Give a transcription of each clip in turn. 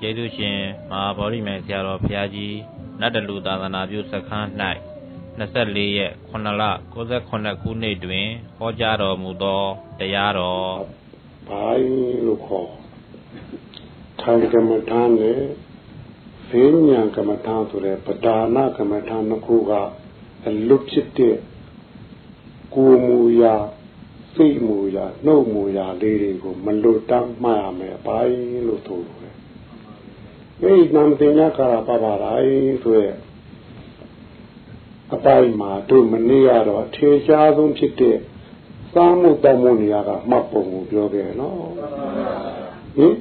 ကျေးဇူးရှင်မဟာဗောဓိမြိုင်ဆရာတော်ဘုရားကြီးနတ်တလူသာသနာပြုစခန်း၌24ရက်9လ68ခုနှစ်တွင်ဟောကြားတော်မူသောတရားတော်ဘိုင်းလို့ခေါ်ထာဝကမ္မထာနဲ့ဈဉ္ညာကမ္မထာဆိုတဲ့ပဒါနာကမ္မထာနှစ်ခုကအလွတ်ဖြစ်တဲ့ကိုမူရာစိတ်မူရာနှုတ်မူရာလေးတွေကိုမလွတ်တမ်းမှတ်ရမယ်ဘိုင်းလို့ဆိုတယ် အဲဒီနာမတင်ညာကာရပါပါလိုက်ဆိုရဲအပိုင်းမှာတို့မနေ့ကတော့အထေရှားဆုံးဖြစ်တဲ့စားမှုတောင်းမှုနေရာကမှတ်ပုံကိုပြောခဲ့နော်ဟင်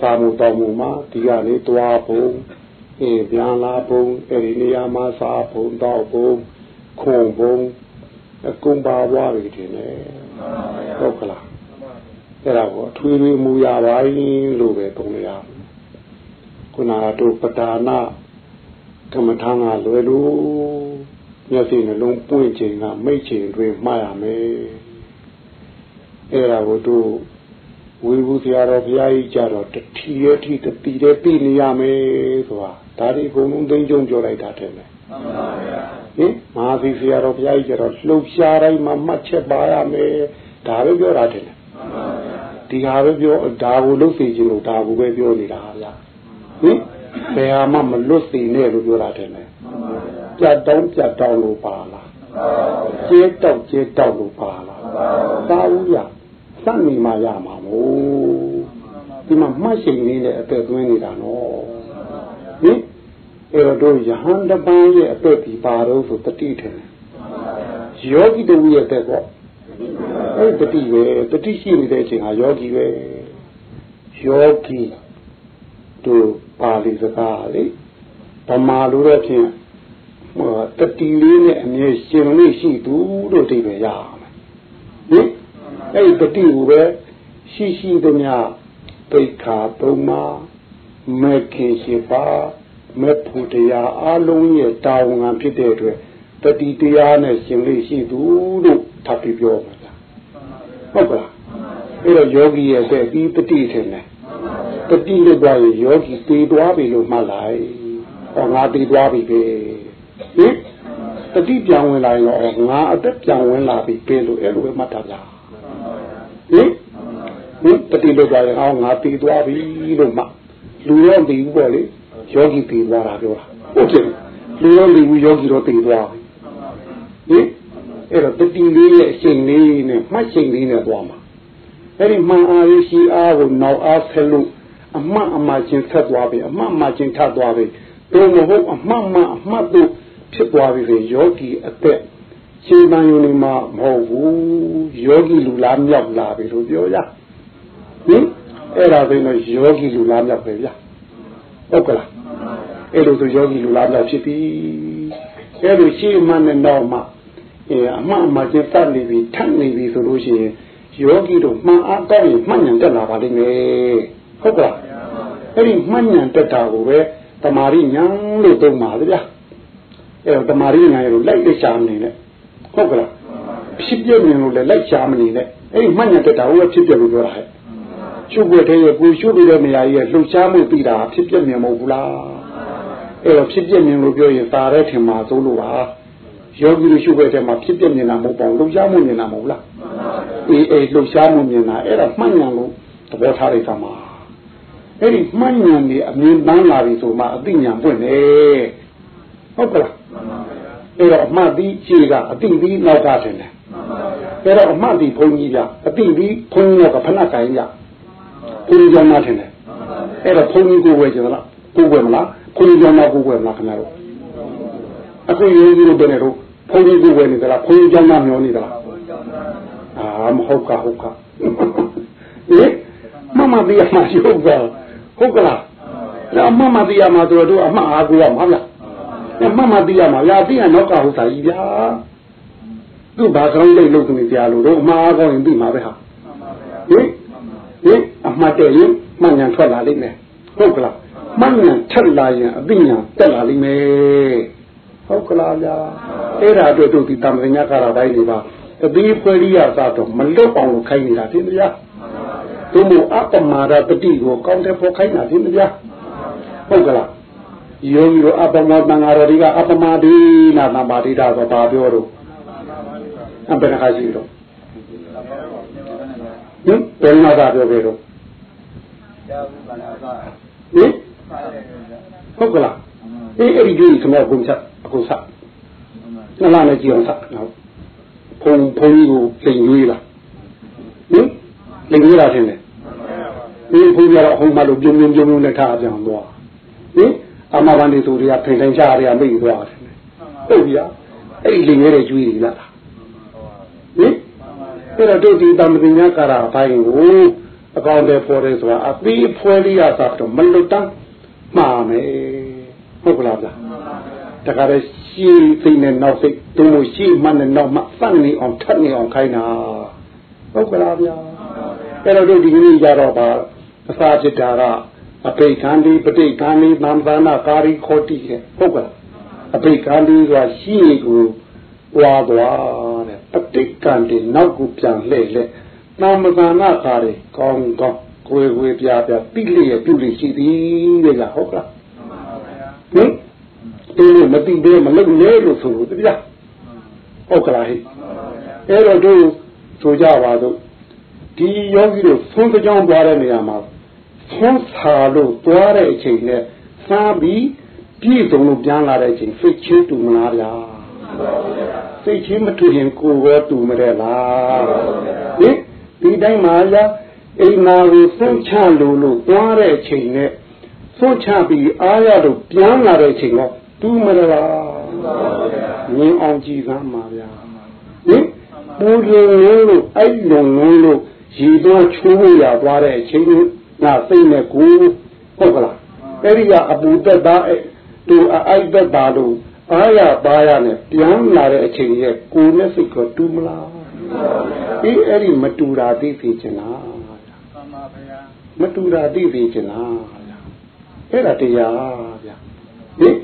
စားမှုတောင်းမှုမှာဒီကနေ့တွားပုံအင်းပြန်လာပုံအဲဒီနေရာမှာစားပုံတောက်ပုံခုံပုံအကုန်ပါဝါးတွေတင်နေဟုတ်ကလားအဲ့ဒါကိုအထွေထွေမူရပိုင်းလို့ပဲသုံးရအောင် ခုနကတို့ပဒါနာကမ္မထာကလွယ်လို့မျက်စိနှလုံးပွင့်ချိန်ကမိတ်ချိန်တွင်မှားရမယ်အဲ့ဒါကိုတို့ဝေဘူးဆရာတော်ဘုရားကြီးကြတော့တထီရဲ့ထီတတိတဲ့ပြည်နေရမယ်ဆိုတာဒါဒီအကုန်လုံးသိကြုံပြောလိုက်တာတဲ့မယ်မှန်ပါဗျာဟင်မဟာသီဆရာတော်ဘုရားကြီးကြတော့လှုပ်ရှားတိုင်းမှာမှတ်ချက်ပါရမယ်ဒါပဲပြောတာတဲ့မှန်ပါဗျာဒီဟာပဲပြောဒါကိုလှုပ်စီခြင်းလို့ဒါကိုပဲပြောနေတာဗျာ ဟင်ဘယ်ဟာမှမလွတ်စေနဲ့လို့ပြောတာတဲ့မယ်ပြတ်တောင်းပြတ်တောင်းလို့ပါလားကျဲတောက်ကျဲတောက်လို့ပါလားသာဦးရစက်နေမှရမှာမို့ဒီမှာမှတ်ချိန်လေးနဲ့အသက်သွင်းနေတာနော်ဟင်အဲ့တော့ယဟန်တပန်းရဲ့အသက်ဒီပါတော့ဆိုတတိတယ်ယောဂီတူရဲ့အသက်ပေါ့အဲ့တတိပဲတတိရှိနေတဲ့အချိန်ဟာယောဂီပဲယောဂီတို့ ပါဠိစကားလေဗမာလိုတော့ဖြင့်တတိလေးနဲ့အမြဲရှင်လို့ရှိသူလို့ဒီပဲရအောင်ဟင်အဲ့ဒီတတိကိုပဲရှိရှိသမျှပိခါသုံးပါမခင်ရှိပါမဖို့တရားအလုံးရဲ့တာဝန်ခံဖြစ်တဲ့အတွက်တတိတရားနဲ့ရှင်လို့ရှိသူလို့ထပ်ပြီးပြောမှာလားဟုတ်ကလားအဲ့တော့ယောဂီရဲ့တဲ့ဒီတတိထင်တယ် တတိလို့ပြောရင်ယောဂီတည်သွားပြီလို့မှတ်လိုက်ဟောငါတည်သွားပြီပဲဟင်တတိပြန်ဝင်လာရင်တော့ငါအသက်ပြန်ဝင်လာပြီပဲလို့အဲ့လိုပဲမှတ်တာလားဟင်ဟင်တတိလို့ပြောရင်အော်ငါတည်သွားပြီလို့မှလူရောတည်ဘူးပေါ့လေယောဂီတည်သွားတာပြောတာဟုတ်တယ်လူရောတည်ဘူးယောဂီတော့တည်သွားပြီဟင်အဲ့တော့တတိလေးရဲ့အချိန်လေးနဲ့မှတ်ချိန်လေးနဲ့သွားမှာအဲ့ဒီမှန်အားရှိအားကိုနောက်အားဆက်လို့ အမှတ်အမှချင်းဆက်သွားပြီအမှတ်အမှချင်းထပ်သွားပြီတော့မဟုတ်အမှတ်မှအမှတ်တို့ဖြစ်သွားပြီဆိုယောဂီအသက်ရှင်းတန်ယုံနေမှာမဟုတ်ဘူးယောဂီလူလားမြောက်လာပြီလို့ပြောရဟင်အဲ့ဒါဆိုရင်ယောဂီလူလားမြောက်ပဲဗျဟုတ်ကလားအဲ့လိုဆိုယောဂီလူလားမြောက်ဖြစ်ပြီအဲ့လိုရှင်းမှနဲ့တော့မှအဲအမှန်အမှန်ချင်းတတ်နေပြီထပ်နေပြီဆိုလို့ရှိရင်ယောဂီတို့မှန်အားကောင်းရင်မှန်ဉာဏ်တက်လာပါလိမ့်မယ်ဟုတ်ကလား အဲ့ဒီမှန်ဉာဏ်တက်တာကိုပဲတမာရိညာလို့သုံးပါလေဗျာအဲ့တော့တမာရိညာရဲ့လိုက်လိုက်ရှာမနေနဲ့ဟုတ်ကလားဖြစ်ပြမြင်လို့လည်းလိုက်ရှာမနေနဲ့အဲ့ဒီမှတ်ညတက်တာဟိုကဖြစ်ပြလို့ပြောတာဟဲ့ရှုပ်ွက်တဲ့ရဲ့ကိုရှုပ်ပြီးတဲ့နေရာကြီးရဲ့လှုပ်ရှားမှုပြီးတာဖြစ်ပြမြင်မဟုတ်ဘူးလားအဲ့တော့ဖြစ်ပြမြင်လို့ပြောရင်ตาရဲထင်မှာသို့လို့ပါယောဂီတို့ရှုပ်ွက်တဲ့မှာဖြစ်ပြမြင်တာမဟုတ်ပါဘူးလှုပ်ရှားမှုမြင်တာမဟုတ်လားအေးအေးလှုပ်ရှားမှုမြင်တာအဲ့ဒါမှတ်ညံလို့သဘောထားလိုက်တာမှာ အဲ့ဒီမှတ်ညံနေအမြင်ပန်းလာပြီဆိုမှအသိဉာဏ်ပွင့်တယ်ဟုတ်ကလားအဲ့တော့အမှတ်ပြီးခြေကအတိပြီးနောက်ကထင်တယ်အဲ့တော့အမှတ်ပြီးဘုန်းကြီးကအတိပြီးဘုန်းကြီးကဖဏကိုင်းကြဘုန်းကြီးကြောင့်မထင်တယ်အဲ့တော့ဘုန်းကြီးကိုဝယ်ကြလားကိုဝယ်မလားဘုန်းကြီးကြောင့်မကိုဝယ်မလားခင်ဗျားတို့အခုရေးကြီးတို့ဘယ်နဲ့တော့ဘုန်းကြီးကိုဝယ်နေသလားဘုန်းကြီးကြောင့်မမျောနေသလားအာမဟုတ်ကဟုတ်ကဟင်မမတရားမှရုပ်က ဟုတ်ကလားဒါမမတရားမှဆိုတော့အမှအားကိုရမှာလားမှတ်မှသိရမှာရာသိရနောက်ကဟုတ်တာကြီးဗျာသူ့ဘာကောင်းလိမ့်လို့သူကြာလို့တော့အမှားကောင်းရင်သိမှာပဲဟာဟင်ဟင်အမှတ်တဲ့ရင်မှန်ညာထွက်လာလိမ့်မယ်ဟုတ်ကလားမှန်ညာထက်လာရင်အသိညာတက်လာလိမ့်မယ်ဟုတ်ကလားဗျာအဲ့ဒါအတွက်တို့ဒီတမညာကာရတိုင်းတွေပါအသေးဖွဲရိယသာတော့မလွတ်အောင်လို့ခိုင်းနေတာသိမလား သူမို့အပမာဒတတိကိုကောင်းတဲ့ဖို့ခိုင်းတာဒီမပြဟုတ်ကလားယောဂီတို့အပမာတန်ဃာတော်တွေကအပမာဒိနာသံပါတိတာဆိုပါပြောတော့အပ္ပနခရှိတော့ဟင်ဘယ်မှာသာပြောခဲ့တော့ဟင်ဟုတ်ကလားအေးအဲ့ဒီကြီးကျွန်တော်ကုန်ချက်အခုဆက်နလာနဲ့ကြည့်အောင်ဆက်နော်ဖုံဖုံကြီးကိုလိန်ရွေးလားဟင် လိန်ရွေးတာထင်တယ်ဒီဖုံကြီးကတော့ဟိုမှာလို့ပြုံပြုံပြုံပြုံနဲ့ထားပြန်သွားဟင်အမဘန်ဒီသူတွေကဖိန်ထိုင်ချရရမိသွားတယ်ဟုတ်ပြီလားအဲ့ဒီလိန်ရွေးတဲ့ကျွေးတွေလားဟင်အဲ့တော့တို့ဒီတမ္ပညာကာရာဘိုင်းကိုအကောင့်တွေပေါ်တယ်ဆိုတာအပီးဖွဲလေးရသာတော့မလွတ်တမ်းမှားမယ်ဟုတ်ကလားဗျာတခါတည်းရှေ့သိနေနောက်သိတုံးလို့ရှေ့မှနဲ့နောက်မှစန့်နေအောင်ထပ်နေအောင်ခိုင်းတာဟုတ်ကလားဗျာ အဲ့တော့တို့ဒီကနေ့ကြတော့ပါအစာဖြစ်တာကအပိတ်ခန္ဒီပဋိခန္ဒီသံသနာကာရီခေါတိတဲ့ဟုတ်ကလားအပိတ်ခန္ဒီကရှေ့ကိုဝါသွားတဲ့ပဋိကံဒီနောက်ကိုပြန်လှည့်လှည့်နာမသနာကာရီကောင်းကောင်းကိုယ်ကိုယ်ပြပြတိလျက်ပြုလို့ရှိသည်တဲ့ဟုတ်ကလားဟင်တင်းလို့မသိသေးမလုပ်လဲလို့ဆိုလို့တရားဟုတ်ကလားဟဲ့အဲ့တော့တို့ဆိုကြပါတော့ ဒီယောဂီတို့သုံးကြောင်းသွားတဲ့နေရာမှာသုံးဆာလို့သွားတဲ့အချိန်နဲ့စားပြီးပြည့်စုံလို့ပြန်လာတဲ့အချိန်စိတ်ချင်းတူမလားဗျာစိတ်ချင်းမတူရင်ကိုယ်ရောတူမတဲ့လားဟင်ဒီတိုင်းမှာလားအိမ်နာကိုသုံးချလို့လို့သွားတဲ့အချိန်နဲ့သုံးချပြီးအားရလို့ပြန်လာတဲ့အချိန်တော့တူးမလားငင်းအောင်ကြည်စမ်းပါဗျာဟင်ပူရင်လို့အဲ့လုံငုံလို့ ရေတော့ချိုးရသွားတဲ့အချိန်ငါစိတ်နဲ့ကိုဟုတ်ကလားအဲ့ဒီကအပူတက်သားတူအိုက်တက်သားလို့အားရပါရနဲ့ပြန်လာတဲ့အချိန်ရဲ့ကိုနဲ့စိတ်ကတူမလားအေးအဲ့ဒီမတူတာသိသိချင်လားမတူတာသိသိချင်လားအဲ့ဒါတရားဗျာဟင်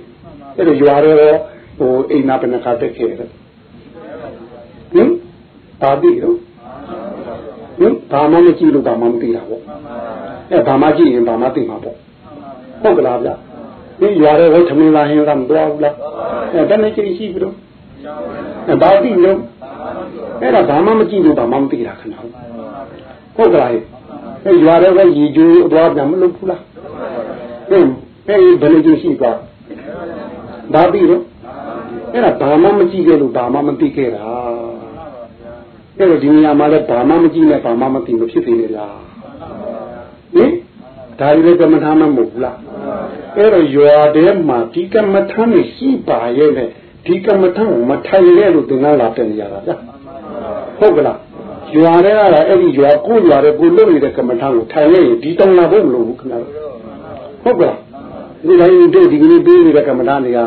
အဲ့တော့ရွာတော့ဟိုအိမ်နာဘယ်နှခါတက်ခဲ့တယ်ဟင်ပါပြီတော့ ဟင်ဘာမှမကြည့်လို့ဘာမှမသိတာပေါ့အဲဘာမှကြည့်ရင်ဘာမှသိမှာပေါ့ဟုတ်ကလားဗျဒီရွာတော့ထမင်းလာဟင်းလာမတော်ဘူးလားအဲတနေ့ချင်းရှိပြီတော့အဲဘာသိလို့အဲ့ဒါဘာမှမကြည့်လို့ဘာမှမသိတာခဏဟုတ်ကလားအဲရွာတော့ရေကျိုးအသွားပြန်မလုပ်ဘူးလားဟင်အဲဒီဘယ်လိုချင်းရှိသွားဘာပြီးတော့အဲ့ဒါဘာမှမကြည့်ခဲ့လို့ဘာမှမသိခဲ့တာ အဲ့တော့ဒီနေရာမှာလည်းဘာမှမကြည့်နဲ့ဘာမှမသိလို့ဖြစ်နေတယ်လားဟင်ဒါကြီးလည်းကမ္မထာမမဟုတ်ဘူးလားအဲ့တော့ရွာထဲမှာဒီကမ္မထာနဲ့ရှိပါရဲ့နဲ့ဒီကမ္မထာကိုမထိုင်လဲလို့သင်္ကန်းလာတက်နေရတာဗျဟုတ်ကလားရွာထဲကလည်းအဲ့ဒီရွာကိုရွာတဲ့ကိုလွတ်နေတဲ့ကမ္မထာကိုထိုင်လဲရင်ဒီတောင်လာဖို့မလိုဘူးခင်ဗျာဟုတ်ကလားဒီတိုင်းတို့ဒီကနေ့ပေးနေတဲ့ကမ္မထာတွေက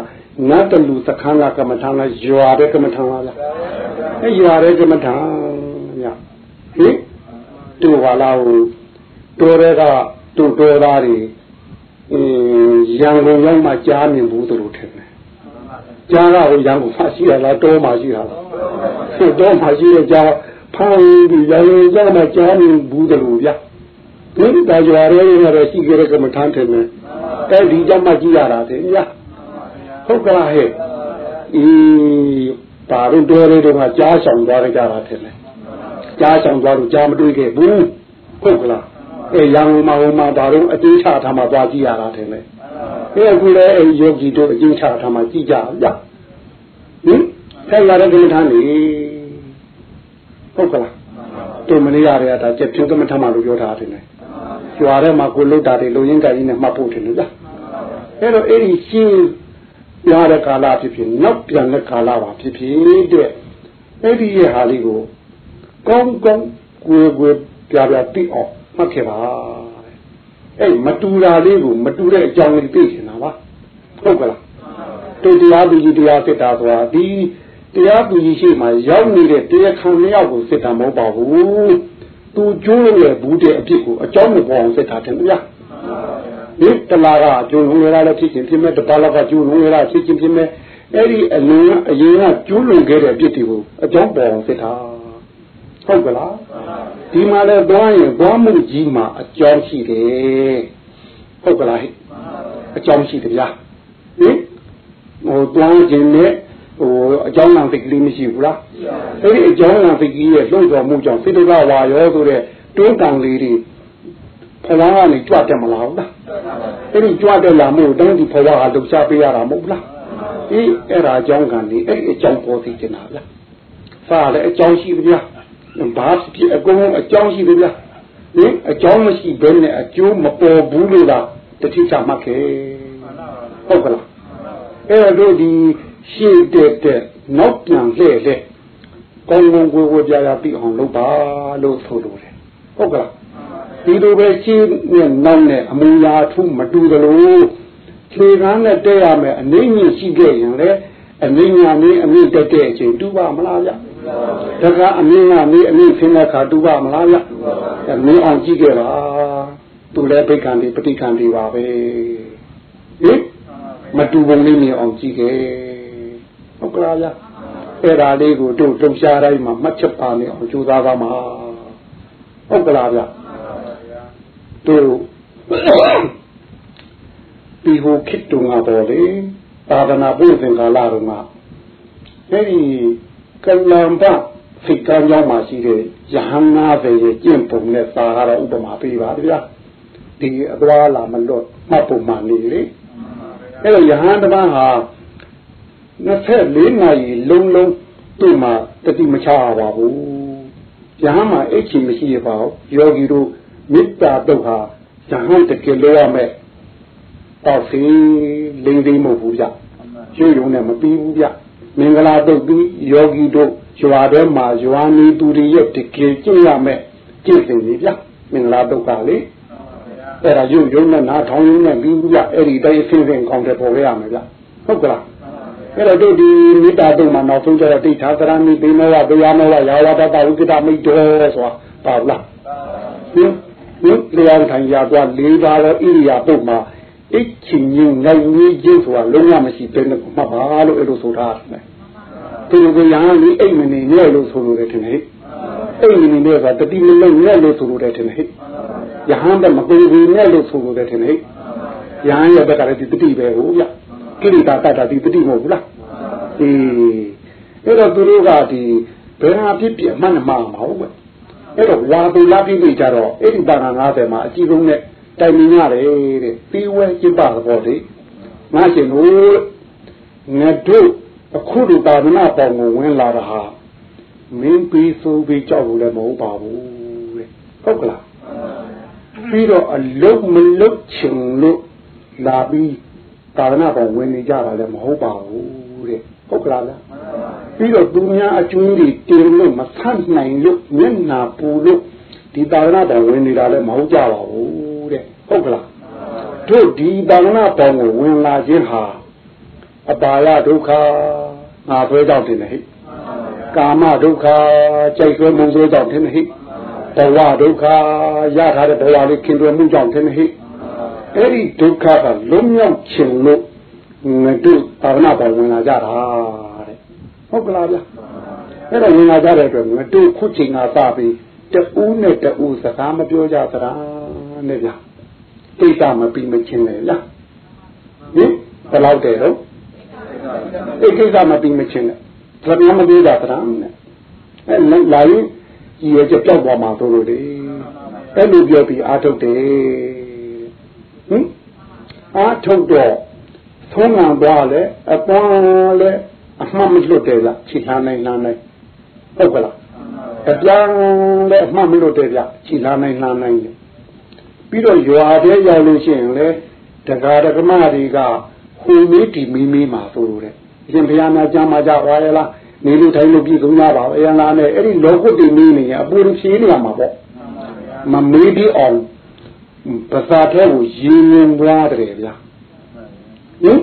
နတ်တလူသခန်းကကမ္မထာလားရွာတဲ့ကမ္မထာလားဗျ အဲရွာတဲ့ကမ္မထာညဟင်တူပါလားဟိုတော်တဲ့ကတူတော်သားတွေအင်းရန်ကုန်ရောက်မှကြားမြင်ဘူးသူတို့ထင်တယ်ကြားကဟိုရန်ကုန်ဖရှိရလားတောမှရှိတာလားဆိုတောမှရှိတဲ့ကြားဖောင်းပြီးရန်ကုန်ရောက်မှကြားမြင်ဘူးသူတို့ဗျဒီတာရွာရဲရတော့ရှိကြတဲ့ကမ္မထာထင်တယ်အဲဒီကြောင့်မှကြည့်ရတာတဲ့ညဟုတ်ကလားဟဲ့အေး ပါရင်တော်ရဲတော့ကြားဆောင်သွားကြတာထင်တယ်ကြားဆောင်သွားလို့ကြားမတွေ့ခဲ့ဘူးဟုတ်ကလားအဲရန်ကုန်မှာဟိုမှာဒါတော့အကျဉ်းချထားမှသွားကြည့်ရတာထင်တယ်အဲအခုလည်းအဲယောဂီတို့အကျဉ်းချထားမှကြည့်ကြရဟင်ဆက်ရတဲ့ကမ္မထာနေဟုတ်ကလားတို့မနေရတဲ့ဒါကျက်ပြုံးကမ္မထာမှလို့ပြောထားတယ်ကျွာထဲမှာကိုလုတ်တာတွေလုံရင်းကြကြီးနဲ့မှတ်ဖို့တယ်လို့လားအဲ့တော့အဲ့ဒီရှင်း ရတဲ့ကာလဖြစ်ဖြစ်နောက်ပြန်တဲ့ကာလပါဖြစ်ဖြစ်တဲ့အဲ့ဒီရဲ့ဟာလေးကိုကောင်းကောင်းကိုယ်ကိုယ်ပြပြသိအောင်မှတ်ခဲ့ပါအဲ့မတူတာလေးကိုမတူတဲ့အကြောင်းလေးသိချင်တာပါဟုတ်ကလားတို့တရားသူကြီးတရားစစ်တာဆိုတာဒီတရားသူကြီးရှိမှရောက်နေတဲ့တရားခံလျောက်ကိုစစ်တာမဟုတ်ပါဘူးသူကျိုးရဲ့ဘူးတဲ့အဖြစ်ကိုအကြောင်းမပေါ်အောင်စစ်တာတယ်ဗျာ ဒီတလာကအကျိုးလုံးရတာလည်းဖြစ်ချင်းဖြစ်မဲ့တပါလောက်ကကျိုးလုံးရတာဖြစ်ချင်းဖြစ်မဲ့အဲ့ဒီအလုံးအရင်ကကျိုးလွန်ခဲ့တဲ့အဖြစ်တွေကိုအကြောင်းပေါ်အောင်စစ်တာဟုတ်ကလားဒီမှာလည်းသွားရင်သွားမှုကြီးမှာအကြောင်းရှိတယ်ဟုတ်ကလားဟဲ့အကြောင်းရှိတယ်ဗျာဟင်ဟိုသွားခြင်းနဲ့ဟိုအကြောင်းလမ်းသိကလေးမရှိဘူးလားအဲ့ဒီအကြောင်းလမ်းသိကလေးရဲ့လှုပ်တော်မှုကြောင့်စိတ္တကဝါရောဆိုတဲ့တွင်းကံလေးတွေ ဖဝါကနေကြွတက်မလာဘူးလားအဲ့ဒီကြွတက်လာမှုတိုင်းဒီဖဝါဟာလှုပ်ရှားပေးရတာမဟုတ်လားအေးအဲ့ဒါအကြောင်းကံလေးအဲ့ဒီအကြောင်းပေါ်သိကျင်တာဗျာစားလည်းအကြောင်းရှိပြီဗျာဘာဖြစ်အကုန်အကြောင်းရှိပြီဗျာဟင်အကြောင်းမရှိဘဲနဲ့အကျိုးမပေါ်ဘူးလို့လားတတိချမှတ်ခဲ့ဟုတ်ကလားအဲ့တော့ဒီရှေ့တဲ့တဲ့နောက်ပြန်လှည့်လှည့်ကောင်းကောင်းဝေဝေပြပြပြီးအောင်လုပ်ပါလို့ဆိုလိုတယ်ဟုတ်ကလား ဒီလိုပဲရှင်းနဲ့နောက်နဲ့အမူအရာထုမတူသလိုခြေကမ်းနဲ့တဲ့ရမယ်အနေညင်ရှိခဲ့ရင်လေအမင်းညာနေအမင်းတက်တဲ့အချိန်တူပါမလားဗျတကအမင်းညာနေအမင်းဆင်းတဲ့ခါတူပါမလားဗျအမင်းအောင်ကြည့်ခဲ့ပါသူလည်းဘိက္ခံဒီပဋိခံဒီပါပဲဟင်မတူပုံလေးမြင်အောင်ကြည့်ခဲ့ဟုတ်ကလားဗျအဲ့ဒါလေးကိုတို့တုံရှားတိုင်းမှာမှတ်ချက်ပါနေအောင်ကြိုးစားပါမှာဟုတ်ကလားဗျ တို့ဒီဟိုခိတ္တုငါပေါ်လေသာသနာ့ဘုရင်ကာလတုန်းကအဲ့ဒီကလံပဖိတ်ကမ်းကြောင်းမှာရှိတဲ့ယဟန်နာပဲရဲ့ကျင့်ပုံနဲ့သာကတော့ဥပမာပေးပါဗျာဒီအသွားလာမလွတ်မှတ်ပုံမှန်နေလေအဲ့တော့ယဟန်တပန်းဟာ24နာရီလုံးလုံးသူ့မှာတတိမချပါဘူးယဟန်မှာအိတ်ချင်မရှိရပါဘူးယောဂီတို့ မေတ္တာတုတ်ဟာယဟန်တကယ်လို့ရမယ်တော့စီလိမ့်သိမ့်မဟုတ်ဘူးဗျရွှေရုံနဲ့မပြီးဘူးဗျမင်္ဂလာတုတ်ပြီးယောဂီတို့ရွာထဲမှာရွာနေသူတွေရဲ့တကယ်ကျင့်ရမယ်ကျင့်စဉ်ကြီးဗျမင်္ဂလာတုတ်ကလေအဲ့ဒါရုပ်ရုံနဲ့နားထောင်ရင်းနဲ့ပြီးဘူးဗျအဲ့ဒီတိုင်းအစဉ်စဉ်ကောင်းတယ်ပေါ်ခဲ့ရမယ်ဗျဟုတ်ကလားအဲ့တော့တို့ဒီမေတ္တာတုတ်မှာနောက်ဆုံးကျတော့တိဋ္ဌာသရဏိပိမေဝဘေယမေဝယာဝတတဝိကတမိတ်တော်ဆိုတာပါလားဟင် ဟင်တရားထိုင်ရသွား၄ပါးတော့ဣရိယာပုတ်မှာအိတ်ချင်ရင်နိုင်ကြီးချင်းဆိုတာလုံးဝမရှိဘဲနဲ့မှတ်ပါလို့အဲ့လိုဆိုထားတယ်ဒီလိုကရဟန်းကြီးအိတ်မနေနဲ့လို့ဆိုလို့တယ်ထင်တယ်အိတ်မနေနဲ့ဆိုတာတတိမလုံးနဲ့လို့ဆိုလို့တယ်ထင်တယ်ရဟန်းကမပေဘူးနဲ့လို့ဆိုလို့တယ်ထင်တယ်ရဟန်းရဲ့ဘက်ကလည်းဒီတတိပဲဟုတ်ဗျကိရိတာတတ်တာဒီတတိမဟုတ်ဘူးလားအေးအဲ့တော့သူတို့ကဒီဘယ်ဟာဖြစ်ဖြစ်အမှန်မှန်မှာဟုတ်ပဲ အဲ့တော့ဝါပူလာပြီးပြီကြတော့အဲ့ဒီတာ90မှာအကြည့်ဆုံးနဲ့တိုင်မြင်ရတယ်တဲ့ပြီးဝဲကျင့်ပါတော့လေငါရှင်တို့ငါတို့အခုတို့တာဝနာပေါင်းကိုဝင်လာတာဟာမင်းပြီးဆိုပြီးကြောက်လို့လည်းမဟုတ်ပါဘူးတဲ့ဟုတ်ကလားပြီးတော့အလုတ်မလုတ်ချင်လို့လာပြီးတာဝနာပေါင်းဝင်နေကြတာလည်းမဟုတ်ပါဘူးတဲ့ဟုတ်ကလားလား ပြီးတော့သူများအကျွင်းတွေတင်လို့မဆန့်နိုင်လို့မျက်နာပူလို့ဒီတာဝနာပေါင်းဝင်နေတာလည်းမဟုတ်ကြပါဘူးတဲ့ဟုတ်ကလားတို့ဒီတာဝနာပေါင်းကိုဝင်လာခြင်းဟာအပါယဒုက္ခငါဆွဲကြောင့်တင်တယ်ဟိကာမဒုက္ခကြိုက်ဆွဲမှုဆွဲကြောင့်တင်တယ်ဟိဘဝဒုက္ခရထားတဲ့ဘဝလေးခင်တွယ်မှုကြောင့်တင်တယ်ဟိအဲ့ဒီဒုက္ခကလွတ်မြောက်ခြင်းလို့ငါတို့တာဝနာပေါင်းဝင်လာကြတာတဲ့ ဟုတ်ကလားဗျအဲ့တော့ဝင်လာကြတဲ့အတွက်ငါတို့ခုချိန်ကစပြီးတူးနဲ့တူးစကားမပြောကြသလားနဲ့ဗျာကိစ္စမပြီးမချင်းလေဗျာဟင်ဘယ်လောက်တယ်တော့ဒီကိစ္စမပြီးမချင်းလေဒါပြမသေးတာတရားနဲ့အဲလာရင်ကြီးရကြပြောက်သွားမှာတို့လို့လေအဲ့လိုပြောပြီးအာထုတ်တယ်ဟင်အာထုတ်တော့သုံးငံသွားလဲအပွားလဲ အမှတ်မလွတ်တယ်လားခြေလှမ်းနိုင်လှမ်းနိုင်ဟုတ်ကလားအပြန်လဲအမှတ်မလွတ်တယ်ဗျခြေလှမ်းနိုင်လှမ်းနိုင်တယ်ပြီးတော့ရွာထဲရောက်လို့ရှိရင်လေတက္ကရာဓမ္မတွေကဟိုမေးတီမီးမီးမှာဆိုလို့တဲ့အရှင်ဘုရားများကြမ်းမှာကြွားရလားနေလို့ထိုင်လို့ပြည်ကုန်ကြပါအရင်လားနဲ့အဲ့ဒီလောကုတ္တိမီးနေရင်အပူဖြေးနေရမှာပေါ့မမေးပြီးအောင်ပစာထဲကိုရင်းနှင်းသွားတယ်ဗျာဟင်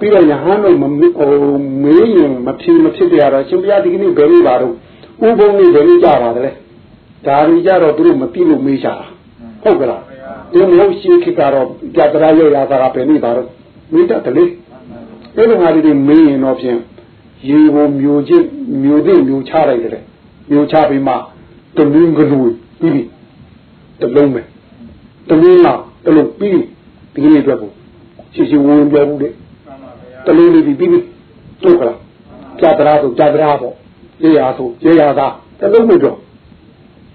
ပြီးတော့ယဟန်တို့မဟိုမေးရင်မဖြေမဖြစ်ကြတော့ရှင်ဘုရားဒီကနေ့ဘယ်လိုပါတော့ဥပုံနေဘယ်လိုကြပါသလဲဒါတွေကြတော့သူတို့မပြလို့မေးကြတာဟုတ်ကလားဒီမျိုးရှိခိကတော့ကြတရာရရတာကပဲနေပါတော့မိတတ်တယ်လေအဲ့လိုငါတွေမင်းရင်တော့ဖြင့်ရေကိုမျိုးချင်းမျိုးသိမျိုးချလိုက်တယ်မျိုးချပြီးမှတမင်းကလူပြီးပြီတလုံးပဲတမင်းလားတလုံးပြီးဒီနေ့အတွက်ကိုရှိရှိဝင်ပြောဘူးလေ တလုံးလေးပြီးပြီးတို့ကလားကြာတရာဆိုကြာတရာပေါ့ရေရာဆိုရေရာသာတလုံးမတော့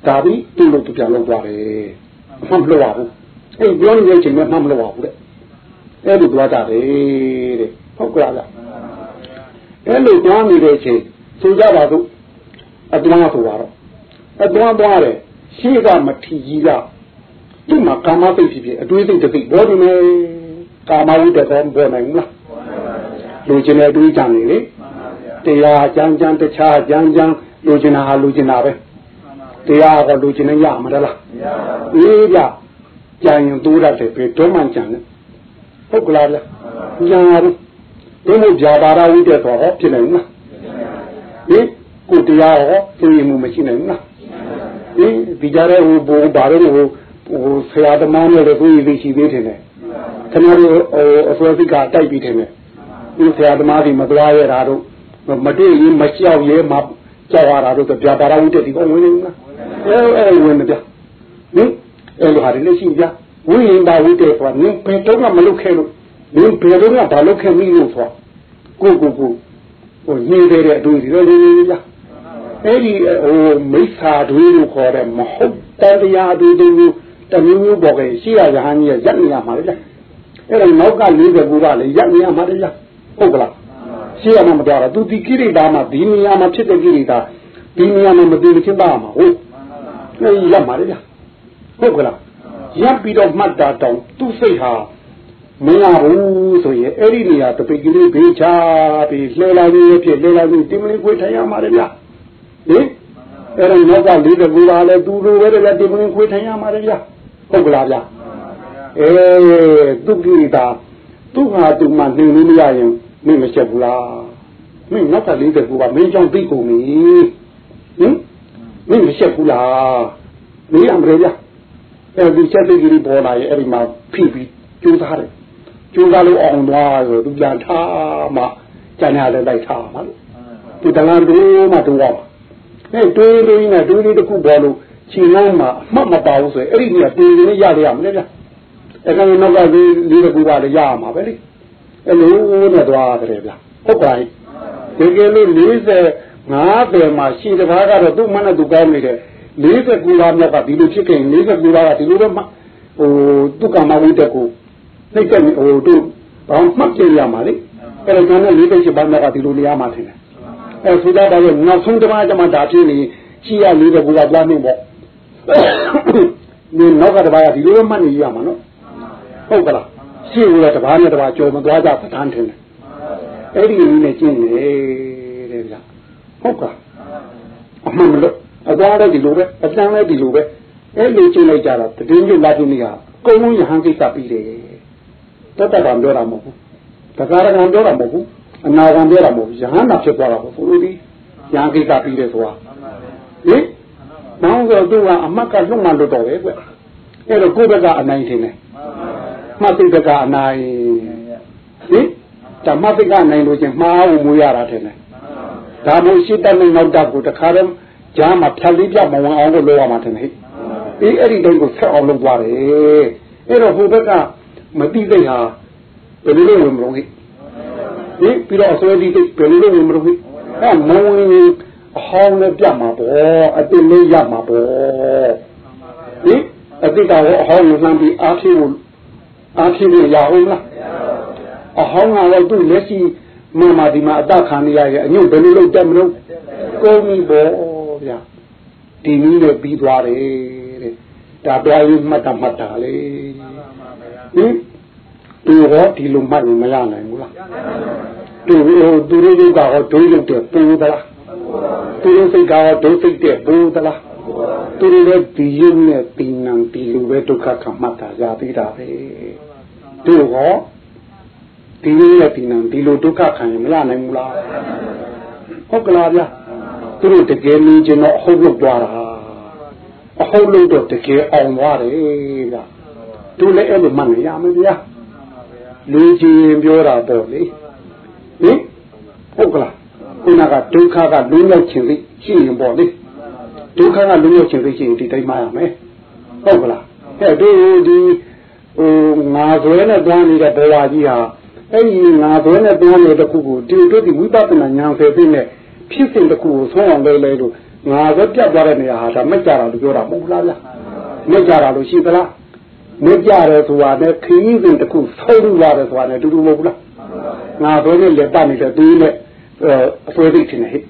ဒါပြီးသူ့လို့သူပြန်လုံးသွားတယ်အမှန်မလို့ပါဘူးအဲ့ပြောနေတဲ့အချိန်မှာမှန်မလို့ပါဘူးတဲ့အဲ့ဒီသွားတာလေတဲ့ဟုတ်ကလားဗျအဲ့လိုသွားနေတဲ့အချိန်ဆိုကြပါစို့အတလားဆိုတော့အတလားသွားတယ်ရှေ့ကမထီကြီးကသူ့မှာကာမစိတ်ဖြစ်ဖြစ်အတွေးစိတ်တစ်စိတ်ဘောနေမယ်ကာမဝိတ္တကောဘောနိုင်ဘူးလား လူကျင်တဲ့အတွေးကြံနေလေတရားကြမ်းကြမ်းတခြားကြမ်းကြမ်းလူကျင်တာဟာလူကျင်တာပဲတရားကလူကျင်နေရမှာလားအေးကြကြံရင်တိုးရတယ်ပဲတော့မှကြံတယ်ဟုတ်ကလားဗျညာဘူးဘယ်လိုကြာပါရဝိတ္တဆိုတော့ဖြစ်နိုင်မလားဟင်ကိုတရားဟောသိရင်မှုမရှိနိုင်ဘူးလားဟင်ဒီကြတဲ့ဟိုဘုံဘာလို့ဟိုဟိုဆရာသမားနဲ့လည်းကိုယ်ရည်ရှိသေးတယ်နဲ့ခင်ဗျားတို့ဟိုအစွဲစိတ်ကတိုက်ပြီးတယ် နဲ့ဒီဆရာသမားတွေမသွားရတာတို့မတွေ့ရင်မကြောက်ရဲမကြောက်ရတာတို့ကြာပါရဝိတ္တဒီကောဝင်နေလားအဲအဲဝင်မပြဟင်အဲလိုဟာတွေလည်းရှိကြဝိရင်ပါဝိတ္တဆိုတာနင်းဘယ်တော့မှမလုပ်ခဲ့လို့နင်းဘယ်တော့မှဘာလုပ်ခဲ့မိလို့ဆိုကိုကိုကိုဟိုရေးတဲ့အတွေ့အကြုံတွေလေလားအဲ့ဒီဟိုမိစ္ဆာတွေလို့ခေါ်တဲ့မဟုတ်တရားတွေတူတမျိုးမျိုးပေါ်ခဲ့ရှိရရဟန်းကြီးရက်နေရမှာလေအဲ့ဒါနောက်က40ကူကလေရက်နေရမှာလေ ဟုတ်ကလားရှိရမှာမတော်တာသူဒီကိရိတာမှာဒီနေရာမှာဖြစ်တဲ့ကိရိတာဒီနေရာမှာမသိမချင်းပါမှာဟုတ်အဲ့ဒီရက်မှာလေဟုတ်ကလားရပ်ပြီးတော့မှတ်တာတောင်သူ့စိတ်ဟာမရဘူးဆိုရင်အဲ့ဒီနေရာတပိတ်ကလေးဘေးချပြီးလှဲလာနေဖြစ်လှဲလာနေတင်မလင်းခွေထိုင်ရမှာလေဗျာဟင်အဲ့ဒါနောက်ကလေးတကူပါလဲသူလိုပဲလေတင်မလင်းခွေထိုင်ရမှာလေဗျာဟုတ်ကလားဗျာအဲသူကိရိတာသူ့ဟာသူမှနှင်လို့မရရင် မင်းမချက်ဘူးလားမင်းနောက်ကလေးတကူကမင်းကြောင့်သိကုန်ပြီဟင်မင်းမချက်ဘူးလားမင်းအမရေဗျာအဲဒီချက်သိကြီးပေါ်လာရဲ့အဲ့ဒီမှာဖိပြီးကျိုးစားတယ်ကျိုးစားလို့အောင်သွားဆိုသူပြန်ထားမှကျန်ရလည်းလိုက်ထားမှာလို့ဒီတလန်တူမှတူတော့အဲတွေးလို့နဲ့တွေးလေးတစ်ခုပေါ်လို့ခြေလုံးမှာအမှတ်မပါဘူးဆိုရင်အဲ့ဒီကြီးကတွေးနေရရမလဲဗျအဲ့ကောင်နောက်ကလေးလေးတစ်ခုပါလည်းရရမှာပဲလေ အဲ့လိုနဲ့သွားတယ်ဗျဟုတ်ပါရဲ့ဒီကလေး40 50မှာရှိတပါးကတော့သူ့မနဲ့သူကောင်းနေတယ်40ကူလာမြောက်ကဒီလိုဖြစ်ခဲ့ရင်40ကူလာကဒီလိုပဲဟိုသူကမဝိတက်ကိုနှိပ်တဲ့ဟိုတို့ဘာမှတ်ပြရမှာလေအဲ့ဒါကလည်း48ပါးမြောက်ကဒီလိုနေရမှာထင်တယ်အဲ့ဆိုကြတော့နောက်ဆုံးတစ်ပါးကျမှဒါဖြစ်နေရှိရ40ကူလာသွားနေပေါ့ဒီနောက်ကတစ်ပါးကဒီလိုပဲမှတ်နေရမှာနော်ဟုတ်ကလား ရှိဦးတဲ့တစ်ပါးနဲ့တစ်ပါးကြော်မသွားကြပဋ္ဌာန်းထင်တယ်အဲ့ဒီနည်းနဲ့ကျင့်နေတယ်ဗျဟုတ်ကလားအမှန်မလို့အသွားလည်းဒီလိုပဲအတန်းလည်းဒီလိုပဲအဲ့လိုကျင့်လိုက်ကြတာတည်င်းကျလာခြင်းကြီးကအကုန်လုံးယဟန်ကိစ္စပြီးတယ်တတ်တတ်ကပြောတာမဟုတ်ဘူးတက္ကရာကံပြောတာမဟုတ်ဘူးအနာကံပြောတာမဟုတ်ဘူးယဟန်နာဖြစ်သွားတာပေါ့ဆိုလိုဒီယဟန်ကိစ္စပြီးတယ်ဆိုတာဟင်နောင်ဆိုသူကအမတ်ကလွတ်မှလွတ်တော့ပဲကွအဲ့တော့ကိုယ့်ဘက်ကအနိုင်ထင်တယ် မှတ်သိဘက်ကအနိုင်ဟင်ဓမ္မသိကအနိုင်လို့ချင်းမှားဖို့မွေးရတာထင်တယ်ဒါမို့ရှိတတ်တဲ့နောက်တက်ကိုတခါတော့ကြားမှာဖြတ်လေးပြမဝင်အောင်လို့လုပ်ရမှာတယ်ဟဲ့အေးအဲ့ဒီတိုင်းကိုဆက်အောင်လုပ်သွားတယ်အဲ့တော့ဟိုဘက်ကမတိသိဟာဘယ်လိုလုပ်ဝင်မလို့ဟဲ့ဒီပြီးတော့အစွဲတိဘယ်လိုလုပ်ဝင်မလို့ဟဲ့အဲ့မဝင်အဟောင်းနဲ့ပြမှာပေါ့အတိလေးရမှာပေါ့ဒီအတိကတော့အဟောင်းကိုလှမ်းပြီးအားဖြည့်ဖို့ အားဖြည့်လို့ရအောင်လားအဟောင်းကတော့သူ့လက်ရှိမမဒီမှာအတခံနေရရဲ့အညွန့်ဘယ်လိုလုပ်တတ်မလို့ကုန်ပြီပေါ့ဗျာဒီနည်းနဲ့ပြီးသွားတယ်တဲ့ဒါပြရေးမှတ်တာမှတ်တာလေဟင်သူဟောဒီလိုမှတ်ရင်မရနိုင်ဘူးလားသူဟိုသူတို့ကဟောဒုရုပ်တဲ့ပူသလားသူတို့စိတ်ကဟောဒုစိတ်တဲ့ပူသလားသူတို့လည်းဒီရုပ်နဲ့ပင်နံဒီလိုပဲဒုက္ခခံမှတ်တာရသေးတာပဲ သူဟောဒီလိုနဲ့ပင်နံဒီလိုဒုက္ခခံရင်မရနိုင်ဘူးလားဟုတ်ကလားဗျာသူတို့တကယ်မြင်ကျင်တော့အဟုတ်လို့သွားတာအဟုတ်လို့တော့တကယ်အောင်သွားတယ်ဗျသူလည်းအဲ့လိုမှတ်နေရမယ်ဗျာလူချင်းပြောတာပေါ့လေဟင်ဟုတ်ကလားခုနကဒုက္ခကလုံးရောက်ခြင်းလေးရှိရင်ပေါ့လေဒုက္ခကလုံးရောက်ခြင်းသိချင်းဒီတိုင်းမှရမယ်ဟုတ်ကလားအဲတို့ဒီ ဟိုငါဆွဲနဲ့တွန်းနေတဲ့ဘဝကြီးဟာအဲ့ဒီငါဆွဲနဲ့တွန်းနေတဲ့ခုကိုဒီတို့ဒီဝိပဿနာဉာဏ်ဆယ်သိနဲ့ဖြစ်စဉ်တစ်ခုကိုဆုံးအောင်လဲလဲလို့ငါဆွဲပြတ်သွားတဲ့နေရာဟာဒါမကြတာလို့ပြောတာမဟုတ်လားဗျာမကြတာလို့ရှိသလားမကြတယ်ဆိုတာနဲ့ခရီးစဉ်တစ်ခုဆုံးရတယ်ဆိုတာနဲ့တူတူမဟုတ်လားငါဆွဲနဲ့လက်ပတ်နေတဲ့သူနဲ့အဆွဲသိတင်နေဟဲ့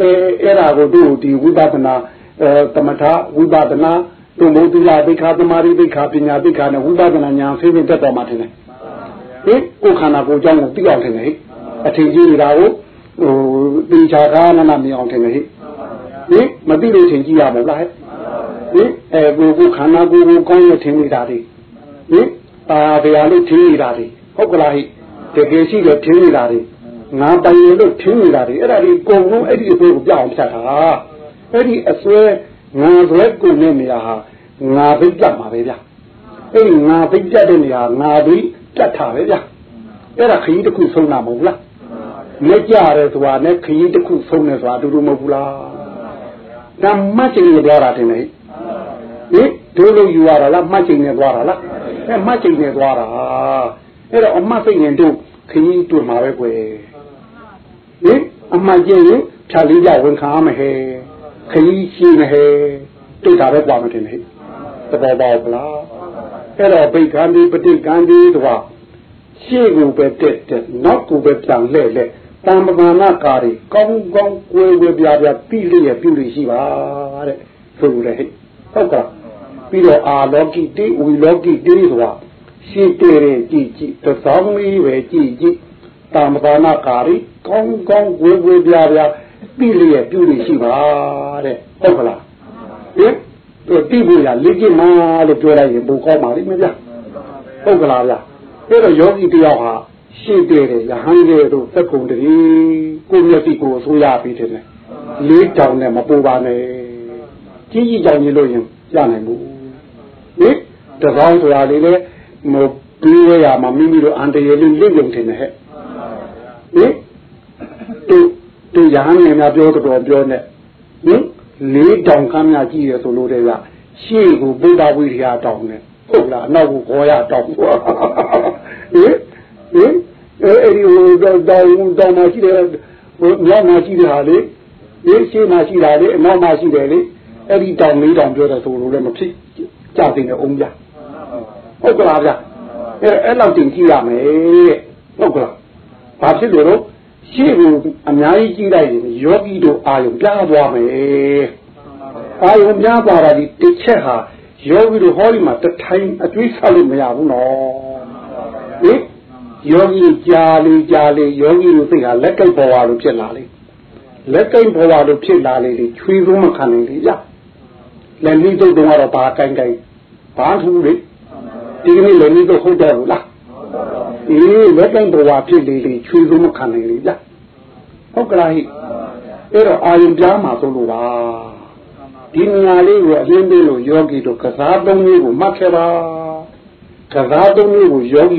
အဲအဲ့ဒါကိုတို့ဒီဝိပဿနာအဲသမထဝိပဿနာ တို့မို့သီလသိက္ခာသမာဓိသိက္ခာပညာသိက္ခာနဲ့ဝိပဿနာဉာဏ်ဆင်းရဲတက်တော်မှာထင်တယ်ဟင်ကိုယ်ခန္ဓာကိုယ်အကြောင်းကိုသိအောင်ထင်တယ်ဟဲ့အထင်ကြီးနေတာကိုဟိုသင်္ချာကာနနာမြင်အောင်ထင်တယ်ဟဲ့ဟင်မသိလို့ထင်ကြည့်ရမလားဟဲ့ဟင်အဲကိုယ်ကိုခန္ဓာကိုယ်ကိုကောင်းရထင်နေတာဒီဟင်ပါဗျာလို့ထင်နေတာဒီဟုတ်ကလားဟဲ့တကယ်ရှိတယ်ထင်နေတာဒီငါပိုင်ရလို့ထင်နေတာဒီအဲ့ဒါဒီအကုန်လုံးအဲ့ဒီအစွဲကိုပြအောင်ဖြတ်တာအဲ့ဒီအစွဲ ငါစွဲကိုနေနေရဟာငါသိပြတ်မှာပဲဗျအဲ့ဒီငါသိပြတ်တဲ့နေရာငါသိပြတ်တာပဲဗျအဲ့ဒါခရီးတစ်ခုဆုံးတာမဟုတ်လားလက်ကြရဲဆိုတာနဲ့ခရီးတစ်ခုဆုံးနေဆိုတာအတူတူမဟုတ်ဘူးလားဒါမှတ်ချိန်ရသွားတာတင်လေဟင်ဒိုးလို့ယူရတာလားမှတ်ချိန်နဲ့သွားတာလားအဲမှတ်ချိန်နဲ့သွားတာအဲ့တော့အမှတ်စိတ်ရင်တို့ခရီးတွေ့မှာပဲကွယ်ဟင်အမှန်ကျရင်ဖြာလေးကြဝန်ခံမဟဲ ခရီးရှိမဟဲတွေ့တာပဲကြွားမတင်ဟဲ့သဘောပေါက်လားအဲ့တော့ဗိက္ခန္တိပဋိကန္တိတို့ရှေ့ကိုပဲတက်တက်နောက်ကိုပဲပြန်လှည့်လှည့်တမ္ပမာနကာရီကောင်းကောင်းကိုယ်ဝေပြပြပြီးလျက်ပြုလို့ရှိပါတဲ့ဆိုလိုတယ်ဟဲ့ဟုတ်ကဲ့ပြီးတော့အာလောကိတိဝီလောကိတိဆိုတာရှင်းတယ်ကြည့်ကြည့်သသောင်းလေးပဲကြည့်ကြည့်တမ္ပမာနကာရီကောင်းကောင်းကိုယ်ဝေပြပြ ပြီးလျက်ပြုလို့ရှိပါတဲ့ဟုတ်ကလားဟင်သူတိဖို့ရလေ့ကျင့်မှလို့ပြောလိုက်ရင်ဘုံကောင်းပါလိမ့်မယ်ဗျဟုတ်ကလားဗျအဲ့တော့ယောဂီတယောက်ဟာရှင်းတယ်ရဟန်းရဲ့တို့သက်ကုန်တည်းကိုမျက်စိကိုအစိုးရပြီးတယ်လေးကြောင်နဲ့မပူပါနဲ့ကြီးကြီးကြောင်ကြီးလို့ရင်ရနိုင်ဘူးဟင်တကောင်းဆိုတာလေးလေမပြီးရရမှာမိမိတို့အန်တရလေးလိမ့်ုံတင်တယ်ဟဲ့ဟင်တူ တူရဟန်းငယ်များပြောတော်ပြောနဲ့ဟင်လေးတောင်ကမ်းများကြည့်ရဆိုလို့တည်းကရှေ့ကိုဗုဒ္ဓဝိရိယတောင်နဲ့ဟုတ်လားအနောက်ကိုခေါ်ရတောင်ဟင်ဟင်အဲ့ဒီဟိုတောင်တောင်မှာရှိတယ်ဟိုမြောက်မှာရှိတယ်ဟာလေဒီရှေ့မှာရှိတာလေအနောက်မှာရှိတယ်လေအဲ့ဒီတောင်လေးတောင်ပြောတယ်ဆိုလို့လည်းမဖြစ်ကြသိနေအောင်ဗျဟုတ်ကလားဗျအဲ့အဲ့လောက်တင်ကြည့်ရမယ်ဟုတ်ကလားဘာဖြစ်လို့တော့ ရှေ့ကိုအများကြီးကြည့်လိုက်ရင်ယောဂီတို့အာယုံပြားသွားမယ်အာယုံပြားသွားတာဒီတစ်ချက်ဟာယောဂီတို့ဟောဒီမှာတထိုင်အတွေးဆောက်လို့မရဘူးနော်ဟင်ယောဂီကြာလေကြာလေယောဂီတို့သိတာလက်ကိတ်ပေါ်ဝါလို့ဖြစ်လာလေလက်ကိတ်ပေါ်ဝါလို့ဖြစ်လာလေလေချွေးဆုံးမခံနိုင်လေရလက်နည်းတုတ်တော့တော့ဘာကိုင်းကိုင်းဘာထူးလေဒီကနေ့လက်နည်းတုတ်ဟုတ်တယ်လားအေးလက်ကိတ်ပေါ်ဝါဖြစ်လေလေချွေးဆုံးမခံနိုင်လေရ ဟုတ်ကလားဟိအဲ့တော့အာယုံပြားမှာဆိုလို့ပါဒီနေရာလေးကိုအရင်သေးလို့ယောဂီတို့ကစားသုံးမျိုးကိုမှတ်ခဲ့ပါကစားသုံးမျိုးကိုယောဂီ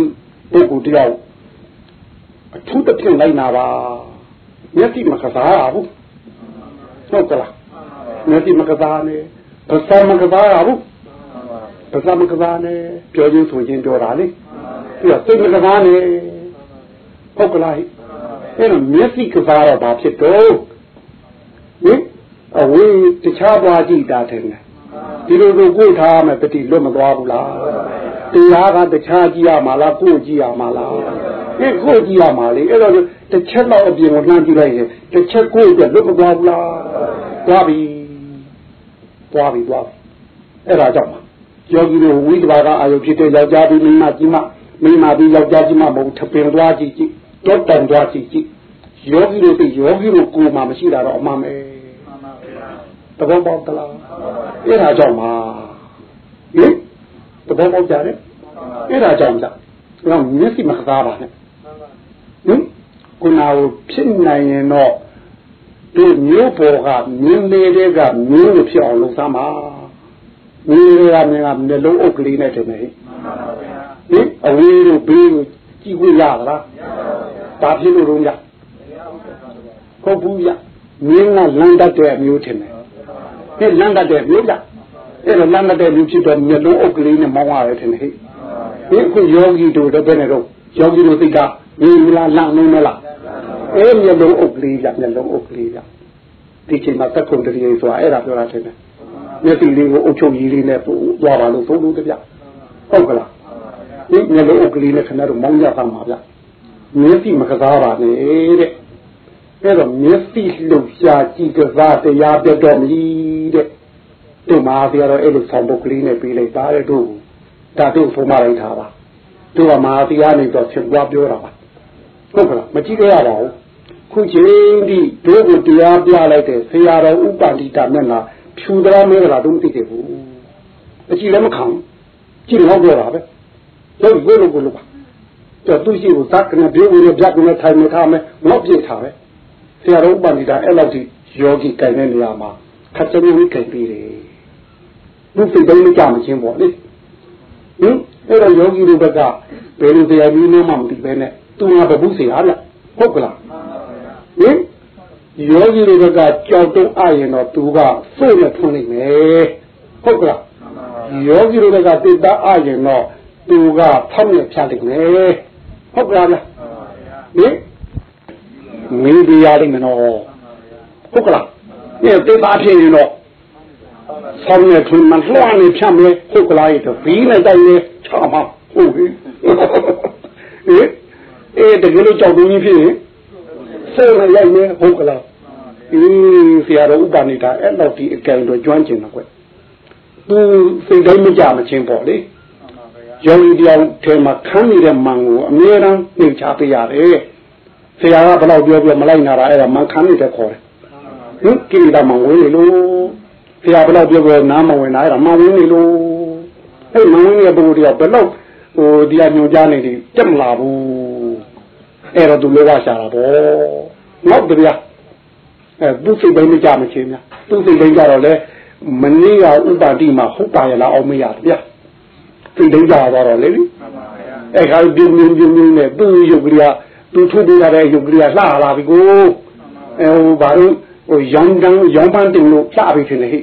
ပုဂ္ဂိုလ်တယောက်အထူးသဖြင့်လိုက်နာပါမျက်စိမကစားရဘူးဟုတ်ကလားမျက်စိမကစားနဲ့ပါးစပ်မကစားရဘူးပါးစပ်မကစားနဲ့ပြောချင်းဆိုချင်းပြောတာလေပြီးတော့စိတ်မကစားနဲ့ဟုတ်ကလား အဲ့တော့မျက်စိကစားတော့ဘာဖြစ်တော့ဟင်အဝေးတခြားသွားကြည့်တာတယ်ဒီလိုလိုကိုထားမယ်ပတိလွတ်မသွားဘူးလားတရားကတခြားကြည့်ရမှာလားကိုကြည့်ရမှာလားအဲကိုကြည့်ရမှာလေအဲ့တော့တစ်ချက်တော့အပြင်ကိုလှမ်းကြည့်လိုက်ရင်တစ်ချက်ကိုအတွက်လွတ်မသွားဘူးလားသွားပြီသွားပြီသွားပြီအဲ့ဒါကြောင့်ယောဂီတို့ဝိသဘာကအာယုဖြစ်တဲ့ယောက်ျားပြီးမိန်းမကြီးမမိန်းမပြီးယောက်ျားကြီးမမဟုတ်ထပင်သွားကြည့်ကြည့် တော့တန်သွားကြည့်ကြည့်ယောဂီတို့သိယောဂီတို့ကိုယ်မှမရှိတာတော့အမှန်ပဲသဘောပေါက်သလားအဲ့ဒါကြောင့်ပါဟင်သဘောပေါက်ကြတယ်အဲ့ဒါကြောင့်ကြတော့မျက်စိမကစားပါနဲ့ဟင်ခုနကဖြစ်နိုင်ရင်တော့ဒီမျိုးပေါ်ကမြင်းလေးတွေကမြင်းကိုဖြစ်အောင်လုပ်စမ်းပါမြင်းလေးကမြင်းကမျက်လုံးအုပ်ကလေးနဲ့တည်းနေဟင်အဝေးတို့ဘေးတို့ကြည့်ခွင့်ရသလားဘာ ဖြစ်လို့တော့ရဟုတ်ဘူးရမြင်းကလမ်းတတ်တဲ့အမျိုးထင်တယ်ဟဒီလမ်းတတ်တဲ့မျိုးကြအဲ့တော့လမ်းတတ်တဲ့မျိုးဖြစ်တော့မျက်လုံးအုပ်ကလေးနဲ့မောင်းရတယ်ထင်တယ်ဟဲ့ဒီအခုယောဂီတို့တော့ဘယ်နဲ့တော့ယောဂီတို့သိကမြင်လားလမ်းနေမလားအဲ့မျက်လုံးအုပ်ကလေးကြမျက်လုံးအုပ်ကလေးကြဒီချိန်မှာသက်ခုံတည်းဆိုတာအဲ့ဒါပြောတာထင်တယ်မျက်စိလေးကိုအုပ်ချုပ်ကြီးလေးနဲ့သွားပါလို့သုံးလို့တပြဟုတ်ကလားဒီမျက်လုံးအုပ်ကလေးနဲ့ခင်ဗျားတို့မောင်းကြပါမှာဗျ မျက်စိမကစားပါနဲ့တဲ့အဲ့တော့မျက်စိလှုပ်ရှားကြည့်ကစားတရားပြတော့မည်တဲ့တို့မှာပြတော့အဲ့လိုဆောင်ပုတ်ကလေးနဲ့ပြီးလိုက်တာတဲ့တို့ဒါတို့ဖုံးမလိုက်တာပါတို့ကမဟာတရားနေတော့ဖြစ်သွားပြောတာပါဟုတ်ကလားမကြည့်ကြရပါဘူးခုချိန်ဒီတို့ကိုတရားပြလိုက်တဲ့ဆရာတော်ဥပန္တိတာမျက်နှာဖြူသလားမဲသလားတို့မသိသေးဘူးအကြည့်လည်းမခံကြည့်တော့ပြောတာပဲတို့ကိုလိုကိုလိုပါ တော့သူရှိကိုသတ်ကနေပြေးဝင်ပြတ်ကနေထိုင်နေထားမယ်ငေါ့ပြေးထားပဲဆရာတော်ဥပန္တိတာအဲ့လောက်ထိယောဂီကြိုင်တဲ့နေရာမှာခက်ချင်ပြီးကြိုင်ပြီးတယ်သူစိတ်တိုင်းမကြမချင်းပေါ့လေဟင်အဲ့တော့ယောဂီတို့ဘက်ကဘယ်လိုတရားကြီးမှမသိပဲနဲ့သူကဘဘူးဆရာလားဟုတ်ကလားဟင်ယောဂီတို့ကကြောက်တော့အရင်တော့သူကစိတ်နဲ့ထွန်းနေမယ်ဟုတ်ကလားယောဂီတို့ကတိတ်တာအရင်တော့သူကဖောက်နဲ့ဖြတ်နေမယ် ဟုတ်ကလားဟင်မင်းဒီရလိမ့်မယ်နော်ဟုတ်ကလားဒီတိတ်တာဖြစ်ရင်တော့ဆောင်းနဲ့ထွန်းမှလွှမ်းနေဖြတ်မယ်ဟုတ်ကလားဒီဘီးနဲ့တိုင်နေချာမှာဟုတ်ပြီဟင်အေးတကယ်လို့ကြောက်တူကြီးဖြစ်ရင်စိတ်နဲ့ရိုက်နေဟုတ်ကလားအေးဆရာတော်ဥပနေတာအဲ့တော့ဒီအကယ်တော့ကျွမ်းကျင်တော့ကွသူစိတ်တိုင်းမကြမချင်းပေါ့လေ ယောဂီတရားထဲမှာခန်းနေတဲ့မန်ကိုအမြဲတမ်းနှိမ်ချပေးရတယ်ဆရာကဘယ်တော့ပြောပြောမလိုက်နာတာအဲ့ဒါမန်ခန်းနေတဲ့ခေါ်တယ်ဟင်ကိရိတာမန်ဝင်နေလို့ဆရာဘယ်တော့ပြောပြောနားမဝင်တာအဲ့ဒါမန်ဝင်နေလို့အဲ့မန်ဝင်နေတဲ့ပုဂ္ဂိုလ်တွေကဘယ်တော့ဟိုတရားညွှန်ကြားနေတယ်တက်မလာဘူးအဲ့တော့သူလောကရှာတာပေါ့နောက်ကြအဲသူစိတ်ပိုင်းမကြမချင်းများသူစိတ်ပိုင်းကြတော့လေမနေ့ကဥပါတိမှာဟုတ်ပါရလားအောင်မရဗျာ စိတ်တိုင်းကြတော့လေအဲ့ခါပြင်းပြင်းပြင်းပြင်းနဲ့သူ့ရုပ်ကလေးကသူထုတ်ပေးရတဲ့ရုပ်ကလေးကလှလာပြီကိုအဲဟိုဘာလို့ဟိုရောင်းတန်းရောင်းပန်းတင်လို့လှပြီထင်တယ်ဟိ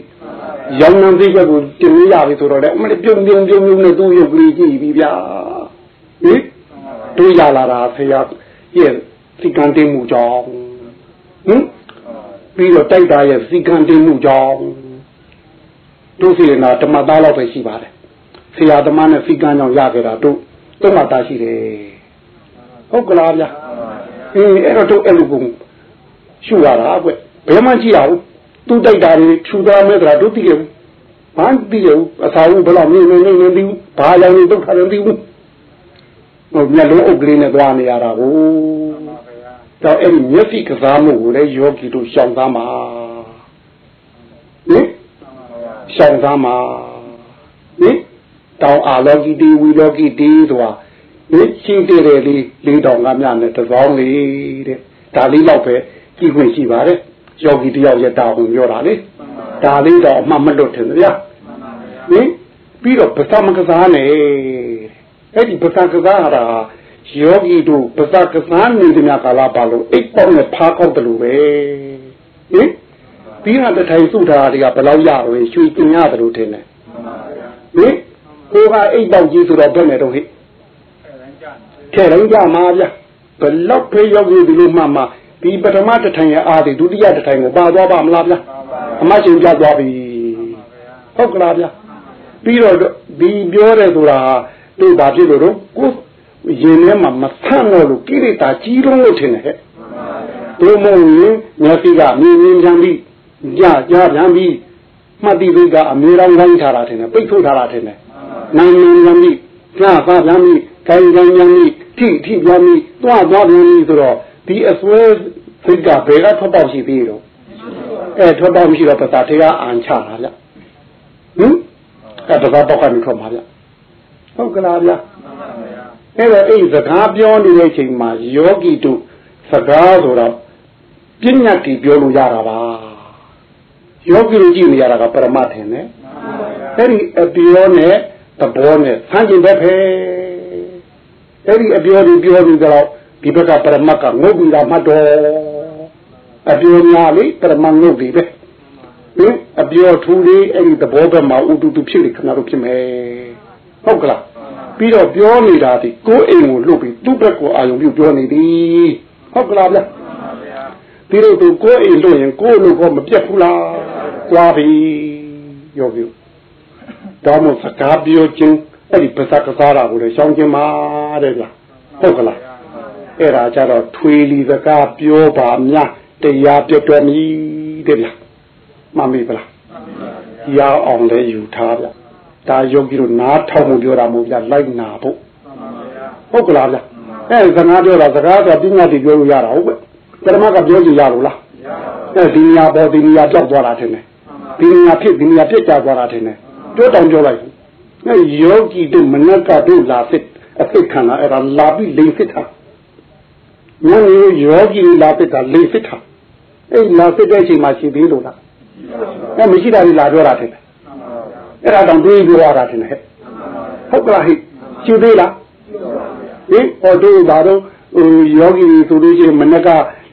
ရောင်းနှမ်းသေးချက်ကိုတင်လို့ရပြီဆိုတော့လေအမလေးပြုံပြုံပြုံပြုံနဲ့သူ့ရုပ်ကလေးကြည့်ပြီဗျာဟိတို့ရလာတာဆရာရဲ့စိတ်ကံတင်မှုကြောင့်ဟင်ပြီးတော့တိုက်တာရဲ့စီကံတင်မှုကြောင့်တို့စီနာဓမ္မသားလောက်ပဲရှိပါတယ် ဆရာသမားနဲ့စီကံကြောင့်ရခဲ့တာတို့သုံးမသားရှိတယ်ဟုတ်ကလားဗျာအေးအဲ့တော့တို့အဲ့လိုကုန်ရှုရတာကွဘယ်မှကြည့်ရအောင်သူတိုက်တာတွေထူသားမဲ့တာတို့သိရဘူးဘာသိရဘူးအသာဘူးဘယ်လောက်နေနေနေနေပြီးဘာရောင်နေတုတ်ထားတယ်သိဘူးဟိုမျက်လုံးအုပ်ကလေးနဲ့သွားနေရတာကိုတော့အဲ့ဒီမျက်စိကစားမှုကိုလည်းယောဂီတို့ရှောင်သားမှာဟင်ရှောင်သားမှာဟင် တောင်အာလောကီတီဝီလောကီတီဆိုတာဟင်ရှိတဲ့လေလေးတောင်ကမြနဲ့တစောင်းလေးတဲ့ဒါလေးတော့ပဲကြည့်ခွင့်ရှိပါတယ်ယောဂီတယောက်ရဲ့တာဝန်ပြောတာလေဒါလေးတော့အမှမလွတ်ထင်ဗျာဟင်ပြီးတော့ပသမကစားနဲ့အဲ့ဒီပသမကစားဟာယောဂီတို့ပဇကစားနေတဲ့များကာလပါလို့အိတ်ပေါက်နဲ့ဖားကောက်တယ်လို့ပဲဟင်ပြီးတော့တထိုင်စုထားတွေကဘယ်လောက်ရတော့ရွှေကျင်ရတယ်လို့ထင်တယ်ဟင် ကိုကအိတ်ပေါက်ကြီးဆိုတော့ဘယ်နဲ့တော့ဟိခဲလုံးကြမှာဗျဘယ်လောက်ဖေးယောဂီဒီလိုမှမှဒီပထမတထိုင်ရဲ့အားဒီဒုတိယတထိုင်ကိုပါသွားပါမလားဗျအမရှင်ကြသွားပြီဟုတ်ကလားဗျပြီးတော့ဒီပြောတယ်ဆိုတာတို့ဘာဖြစ်လို့တော့ကိုရင်ထဲမှာမဆန့်တော့လို့ကိရိတာကြီးလုံးလို့ထင်တယ်ဟဲ့တို့မဟုတ်ရင်မျက်စိကမြင်မြင်ပြန်ပြီးကြာကြာပြန်ပြီးမှတ်တိပိကအမေတော်ခိုင်းထားတာထင်တယ်ပိတ်ထုတ်ထားတာထင်တယ် နိုင်နိုင်ပြန်ပြီးကြာပါပြန်ပြီးခိုင်ခိုင်ပြန်ပြီးထိထိပြန်ပြီးတွားသွားပြန်ပြီးဆိုတော့ဒီအစွဲစိတ်ကဘယ်ကထွက်ပေါက်ရှိသေးတော့အဲထွက်ပေါက်မရှိတော့ပသာထေကအန်ချတာဗျဟင်အဲပသာပေါက်ကနေထွက်မှာဗျဟုတ်ကလားဗျအဲ့တော့အဲ့စကားပြောနေတဲ့ချိန်မှာယောဂီတို့စကားဆိုတော့ပြဉ္ညာတီပြောလို့ရတာပါယောဂီတို့ကြည့်နေရတာကပရမတ်ထင်တယ်အဲ့ဒီအပြောနဲ့ သဘောနဲ့ဆန်းကျင်ဘက်ပဲအဲ့ဒီအပြောဒီပြောဒီတော့ဒီဘက်ကပရမတ်ကငုတ်ပြီးတာမှတ်တော်အပြောများလေပရမတ်ငုတ်ပြီးပဲဟင်အပြောထူလေးအဲ့ဒီသဘောပဲမှာဥတူတူဖြစ်နေခဏတော့ဖြစ်မယ်ဟုတ်ကလားပြီးတော့ပြောနေတာဒီကိုယ်အိမ်ကိုလွတ်ပြီးသူ့ဘက်ကိုအာယုံပြုပြောနေသည်ဟုတ်ကလားဗျပြီးတော့သူကိုယ်အိမ်လွတ်ရင်ကိုယ်လူကမပြတ်ဘူးလားသွားပြီယောဂီ တောင်းမစကားပြောခြင်းအဲ့ဒီပါဇက်ကစားတာကိုလည်းရှောင်းခြင်းပါတဲ့ဗျဟုတ်ကလားအဲ့ဒါကြတော့ထွေလီစကားပြောပါများတရားပြတ်တော်မီတဲ့ဗျမှန်ပြီဗလားရအောင်လဲယူထားဗျဒါယောဂီတို့နားထောင်မှုပြောတာမဟုတ်ဗျလိုက်နာဖို့ဟုတ်ကလားဗျအဲစကားပြောတာစကားဆိုပညာတိပြောလို့ရတာဟုတ်ကဲ့ပရမကပြောကြည့်ရလို့လားအဲဒီနေရာပေါ်ဒီနေရာပြောက်သွားတာထင်တယ်ဒီနေရာဖြစ်ဒီနေရာပြစ်ကြသွားတာထင်တယ် ပြောတောင်ပြောလိုက်အဲယောဂီတို့မနက်ကတို့လာစစ်အသိခံတာအဲ့ဒါလာပြီးလိန်စစ်တာညနေယောဂီလာစစ်တာလိန်စစ်တာအဲ့လာစစ်တဲ့အချိန်မှာရှိသေးလို့လားအဲမရှိတာကြီးလာပြောတာထင်တယ်အဲ့ဒါတောင်တွေးပြောရတာထင်တယ်ဟုတ်ကလားဟိရှိသေးလားဟင်ဟောတို့ဒါတော့ဟိုယောဂီဆိုလို့ရှိရင်မနက်က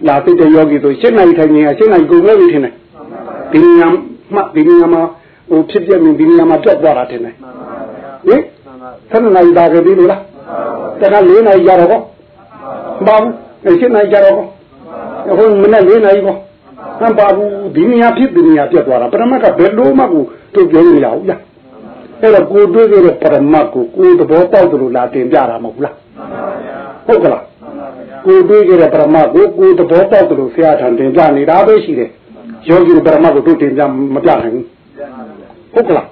လာစစ်တဲ့ယောဂီဆိုရှင်းနိုင်ထိုင်နေရရှင်းနိုင်ကုန်လို့ထင်တယ်ဒီညမှဒီညမှာ ဟိုဖြစ်ပြမြင်ဒီညမှာပြတ်သွားတာထင်တယ်ဟင်ဆယ်နိုင်တာကြပြီလို့လားတခါ၄နိုင်ကြတော့ကောဘာဘူးရှင်းနိုင်ကြတော့ကောဟိုမနေ့၄နိုင်ကောဟမ်ပါဘူးဒီနေရာဖြစ်ဒီနေရာပြတ်သွားတာပရမတ်ကဘယ်လိုမှကိုသူပြောလို့မရဘူးဗျအဲ့တော့ကိုတွေးခဲ့တဲ့ပရမတ်ကိုကိုသဘောပေါက်တယ်လို့လာတင်ပြတာမဟုတ်လားဟုတ်ကလားကိုတွေးခဲ့တဲ့ပရမတ်ကိုကိုသဘောပေါက်တယ်လို့ဆရာထံတင်ပြနေတာပဲရှိတယ်ယောဂီပရမတ်ကိုတို့တင်ပြမပြနိုင်ဘူး ဟုတ်ကလား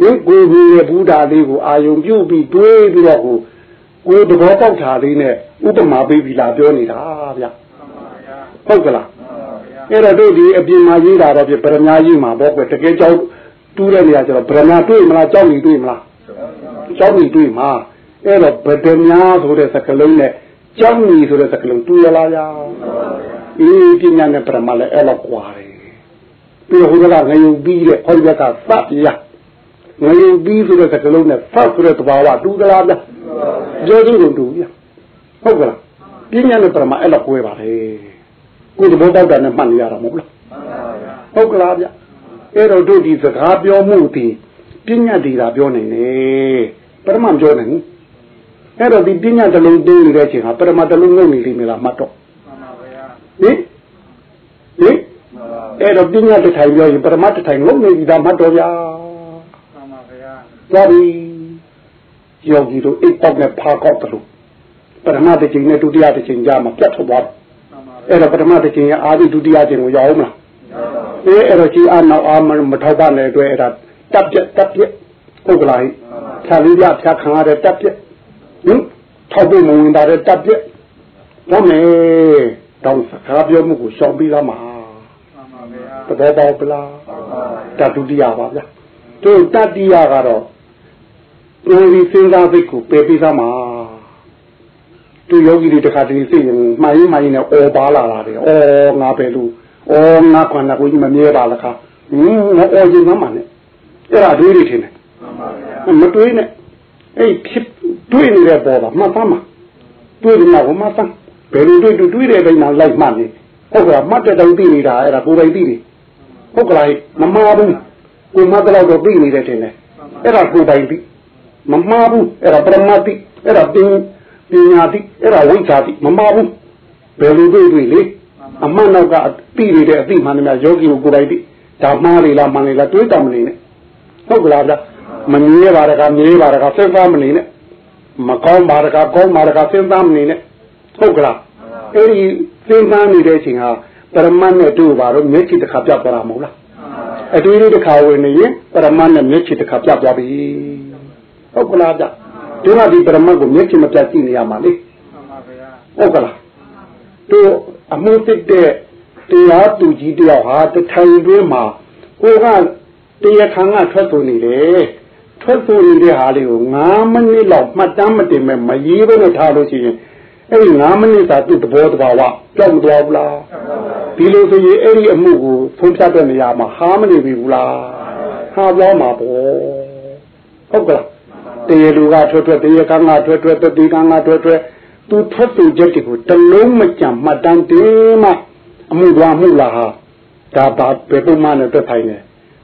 ဒီကိုကြီးရဲ့ဘုရားလေးကိုအာယုံပြုပြီးတွေးပြီးတော့ကိုကိုသဘောပေါက်တာလေးနဲ့ဥပမာပေးပြီးလာပြောနေတာဗျဟုတ်ကလားအဲ့တော့တို့ဒီအပြင်မှာရေးတာတော့ပြပရမကြီးမှာပေါ့ကွတကယ်ကြောက်တူးတဲ့နေရာကျတော့ပရမတွေ့မလားကြောက်နေတွေ့မလားကြောက်နေတွေ့မှာအဲ့တော့ဗဒမြာဆိုတဲ့စကလုံးနဲ့ကြောက်နေဆိုတဲ့စကလုံးတူရလားဗျာအေးပညာနဲ့ပရမလည်းအဲ့လောက်ကွာတယ် ပြီးတော့ဟိုကငယုံပြီးတဲ့ဟောဒီကသတ်ပြငယုံပြီးဆိုတဲ့စကလုံးနဲ့ဖတ်ဆိုတဲ့သဘာဝတူသလားဗျာပြောသူတို့တူဗျာဟုတ်ကလားပညာနဲ့ပရမအဲ့လောက်ကွဲပါတယ်ကိုယ်သဘောပေါက်တာနဲ့မှတ်နေရတာမဟုတ်လားဟုတ်ကလားဗျအဲ့တော့တို့ဒီစကားပြောမှုဒီပညာတည်တာပြောနိုင်တယ်ပရမပြောနိုင်ဘူးအဲ့တော့ဒီပညာတစ်လုံးတင်းနေတဲ့အချိန်ဟာပရမတစ်လုံးငုံနေလိမ့်မယ်လားမှတ်တော့ဟင်ဟင် အဲ့တော့ပညာတစ်ထိုင်ပြောရင်ပရမတစ်ထိုင်ငုံနေပြီဒါမှတ်တော့ဗျာမှန်ပါဗျာသွားပြီယောဂီတို့အိတ်ပေါက်နဲ့ဖာကောက်တယ်လို့ပရမတစ်ချိန်နဲ့ဒုတိယတစ်ချိန်ကြာမှပြတ်ထွက်သွားတယ်အဲ့တော့ပထမတစ်ချိန်ရအာဒီဒုတိယချိန်ကိုရောက်အောင်မလားအေးအဲ့တော့ကြီးအနောက်အာမထောက်ပါနဲ့အတွက်အဲ့ဒါတက်ပြက်တက်ပြက်ဟုတ်ကလားဖြာလေးပြဖြာခံရတဲ့တက်ပြက်ဟင်ထောက်ဖို့မဝင်တာတဲ့တက်ပြက်တော့မယ်တောင်းစကားပြောမှုကိုရှောင်ပြီးသားမှာ တဘောပေါက်ပလားတဒုတိယပါဗျာတို့တတိယကတော့ဒီစဉ်းစားစိတ်ကိုပယ်ပြီးသားမှာသူယောဂီတွေတခါတည်းသိရင်မှန်ရင်မှန်ရင်လည်းအော်ပါလာတာတယ်အော်ငါပဲလို့အော်ငါခွန်တာကိုကြီးမမြဲပါလားခါဟင်းငါအော်ရင်မှမှန်နဲ့အဲ့ဒါတွေးနေထင်တယ်မတွေးနဲ့အဲ့ဖြစ်တွေးနေတဲ့ပေါ်ပါမှတ်သားမှာတွေးနေတာကမှတ်သားဘယ်လိုတွေးတူတွေးတဲ့တိုင်းမှာလိုက်မှတ်နေဟုတ်ကဲ့မှတ်တဲ့တိုင်းသိနေတာအဲ့ဒါကိုယ်ပိုင်သိတယ် ဟုတ်ကဲ့မမှားဘူးကိုမှတ်တော့တော့သိနေတယ်ထင်တယ်အဲ့ဒါကိုယ်ပိုင်သိမမှားဘူးအဲ့ဒါပရမတ်သိအဲ့ဒါပင်ပညာတိအဲ့ဒါဝိဇ္ဇာတိမမဘူးဘယ်လိုတွေ့တွေ့လေအမှန်တော့ကအတိနေတဲ့အတိမှန်တယ်များယောဂီကိုကိုယ်တိုင်တိဒါမှားလေလားမှန်လေလားတွေးတောင်မနေနဲ့ဟုတ်ကလားဗျမမြဲပါတကမြဲပါတကစဉ်းစားမနေနဲ့မကောင်းပါတကကောင်းပါတကစဉ်းစားမနေနဲ့ဟုတ်ကလားအဲ့ဒီစဉ်းစားနေတဲ့အချိန်ဟာ ပရမတ်နဲ့တို့ပါတော့မျက်ခြေတစ်ခါပြတ်သွားတာမဟုတ်လားအတွေ့အကြုံတစ်ခါဝင်နေရင်ပရမတ်နဲ့မျက်ခြေတစ်ခါပြတ်သွားပြီဟုတ်ကလားဗျသူကဒီပရမတ်ကိုမျက်ခြေမပြတ်ကြည့်နေရမှာလေဟုတ်ကလားသူအမှုတစ်တဲ့တရားသူကြီးတယောက်ဟာတထိုင်တွင်းမှာကိုကတရားခံကထွက်ဆိုနေတယ်ထွက်ဆိုနေတဲ့ဟာလေးကို9မိနစ်လောက်မှတ်တမ်းမတင်မဲ့မရေးဘဲနဲ့ထားလို့ရှိရင်အဲ့ဒီ9မိနစ်သာသူ့သဘောတဘာဝကြောက်မသွားဘူးလား ဒီလိုဆိုရင်အဲ့ဒီအမှုကိုဖုံးဖြတ်တဲ့နေရာမှာဟာမနေပြီဘူးလားဟာပြောမှာပေါ့ဟုတ်ကလားတရားလူကထွက်ထွက်တရားကံကထွက်ထွက်တတိကံကထွက်ထွက်သူထွက်သူချက်တွေကိုတလုံးမကြံမှတ်တမ်းတင်မှအမှုသွားမှုလားဟာဒါဘာဘယ်ပုံမှန်နဲ့တက်ထိုင်နေ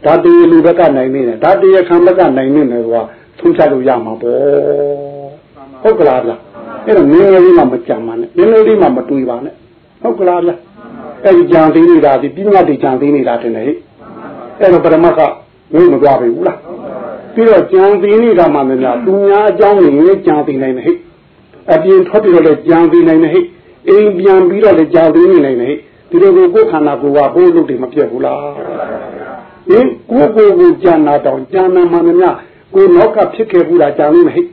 ဒါတရားလူဘက်ကနိုင်နေတယ်ဒါတရားခံဘက်ကနိုင်နေတယ်ဆိုတာသုံးချလို့ရမှာပေါ့ဟုတ်ကလားဗျအဲ့တော့မင်းလေးမှမကြံပါနဲ့မင်းလေးမှမတွေးပါနဲ့ဟုတ်ကလားဗျ အဲ့ဒီကြံသေးနေတာဒီပြညာတိကြံသေးနေတာတင်တယ်ဟဲ့အဲ့တော့ပရမတ်ကဝိမသွားပြီဘူးလားပြီးတော့ကြံသေးနေတာမှမများသူများအကြောင်းနေကြံသေးနိုင်တယ်ဟဲ့အပြင်ထွက်ပြီးတော့လည်းကြံသေးနိုင်တယ်ဟဲ့အိမ်ပြန်ပြီးတော့လည်းကြံသေးနေနိုင်တယ်ဟဲ့ဒီလိုကိုကိုယ်ခန္ဓာကိုယ်ကဘိုးလို့တည်မပြတ်ဘူးလားဟင်ကိုယ်ကိုယ်ကိုကြံနာတောင်ကြံနာမှမများကိုနောက်ကဖြစ်ခဲ့ဘူးလားကြံလို့မဟဲ့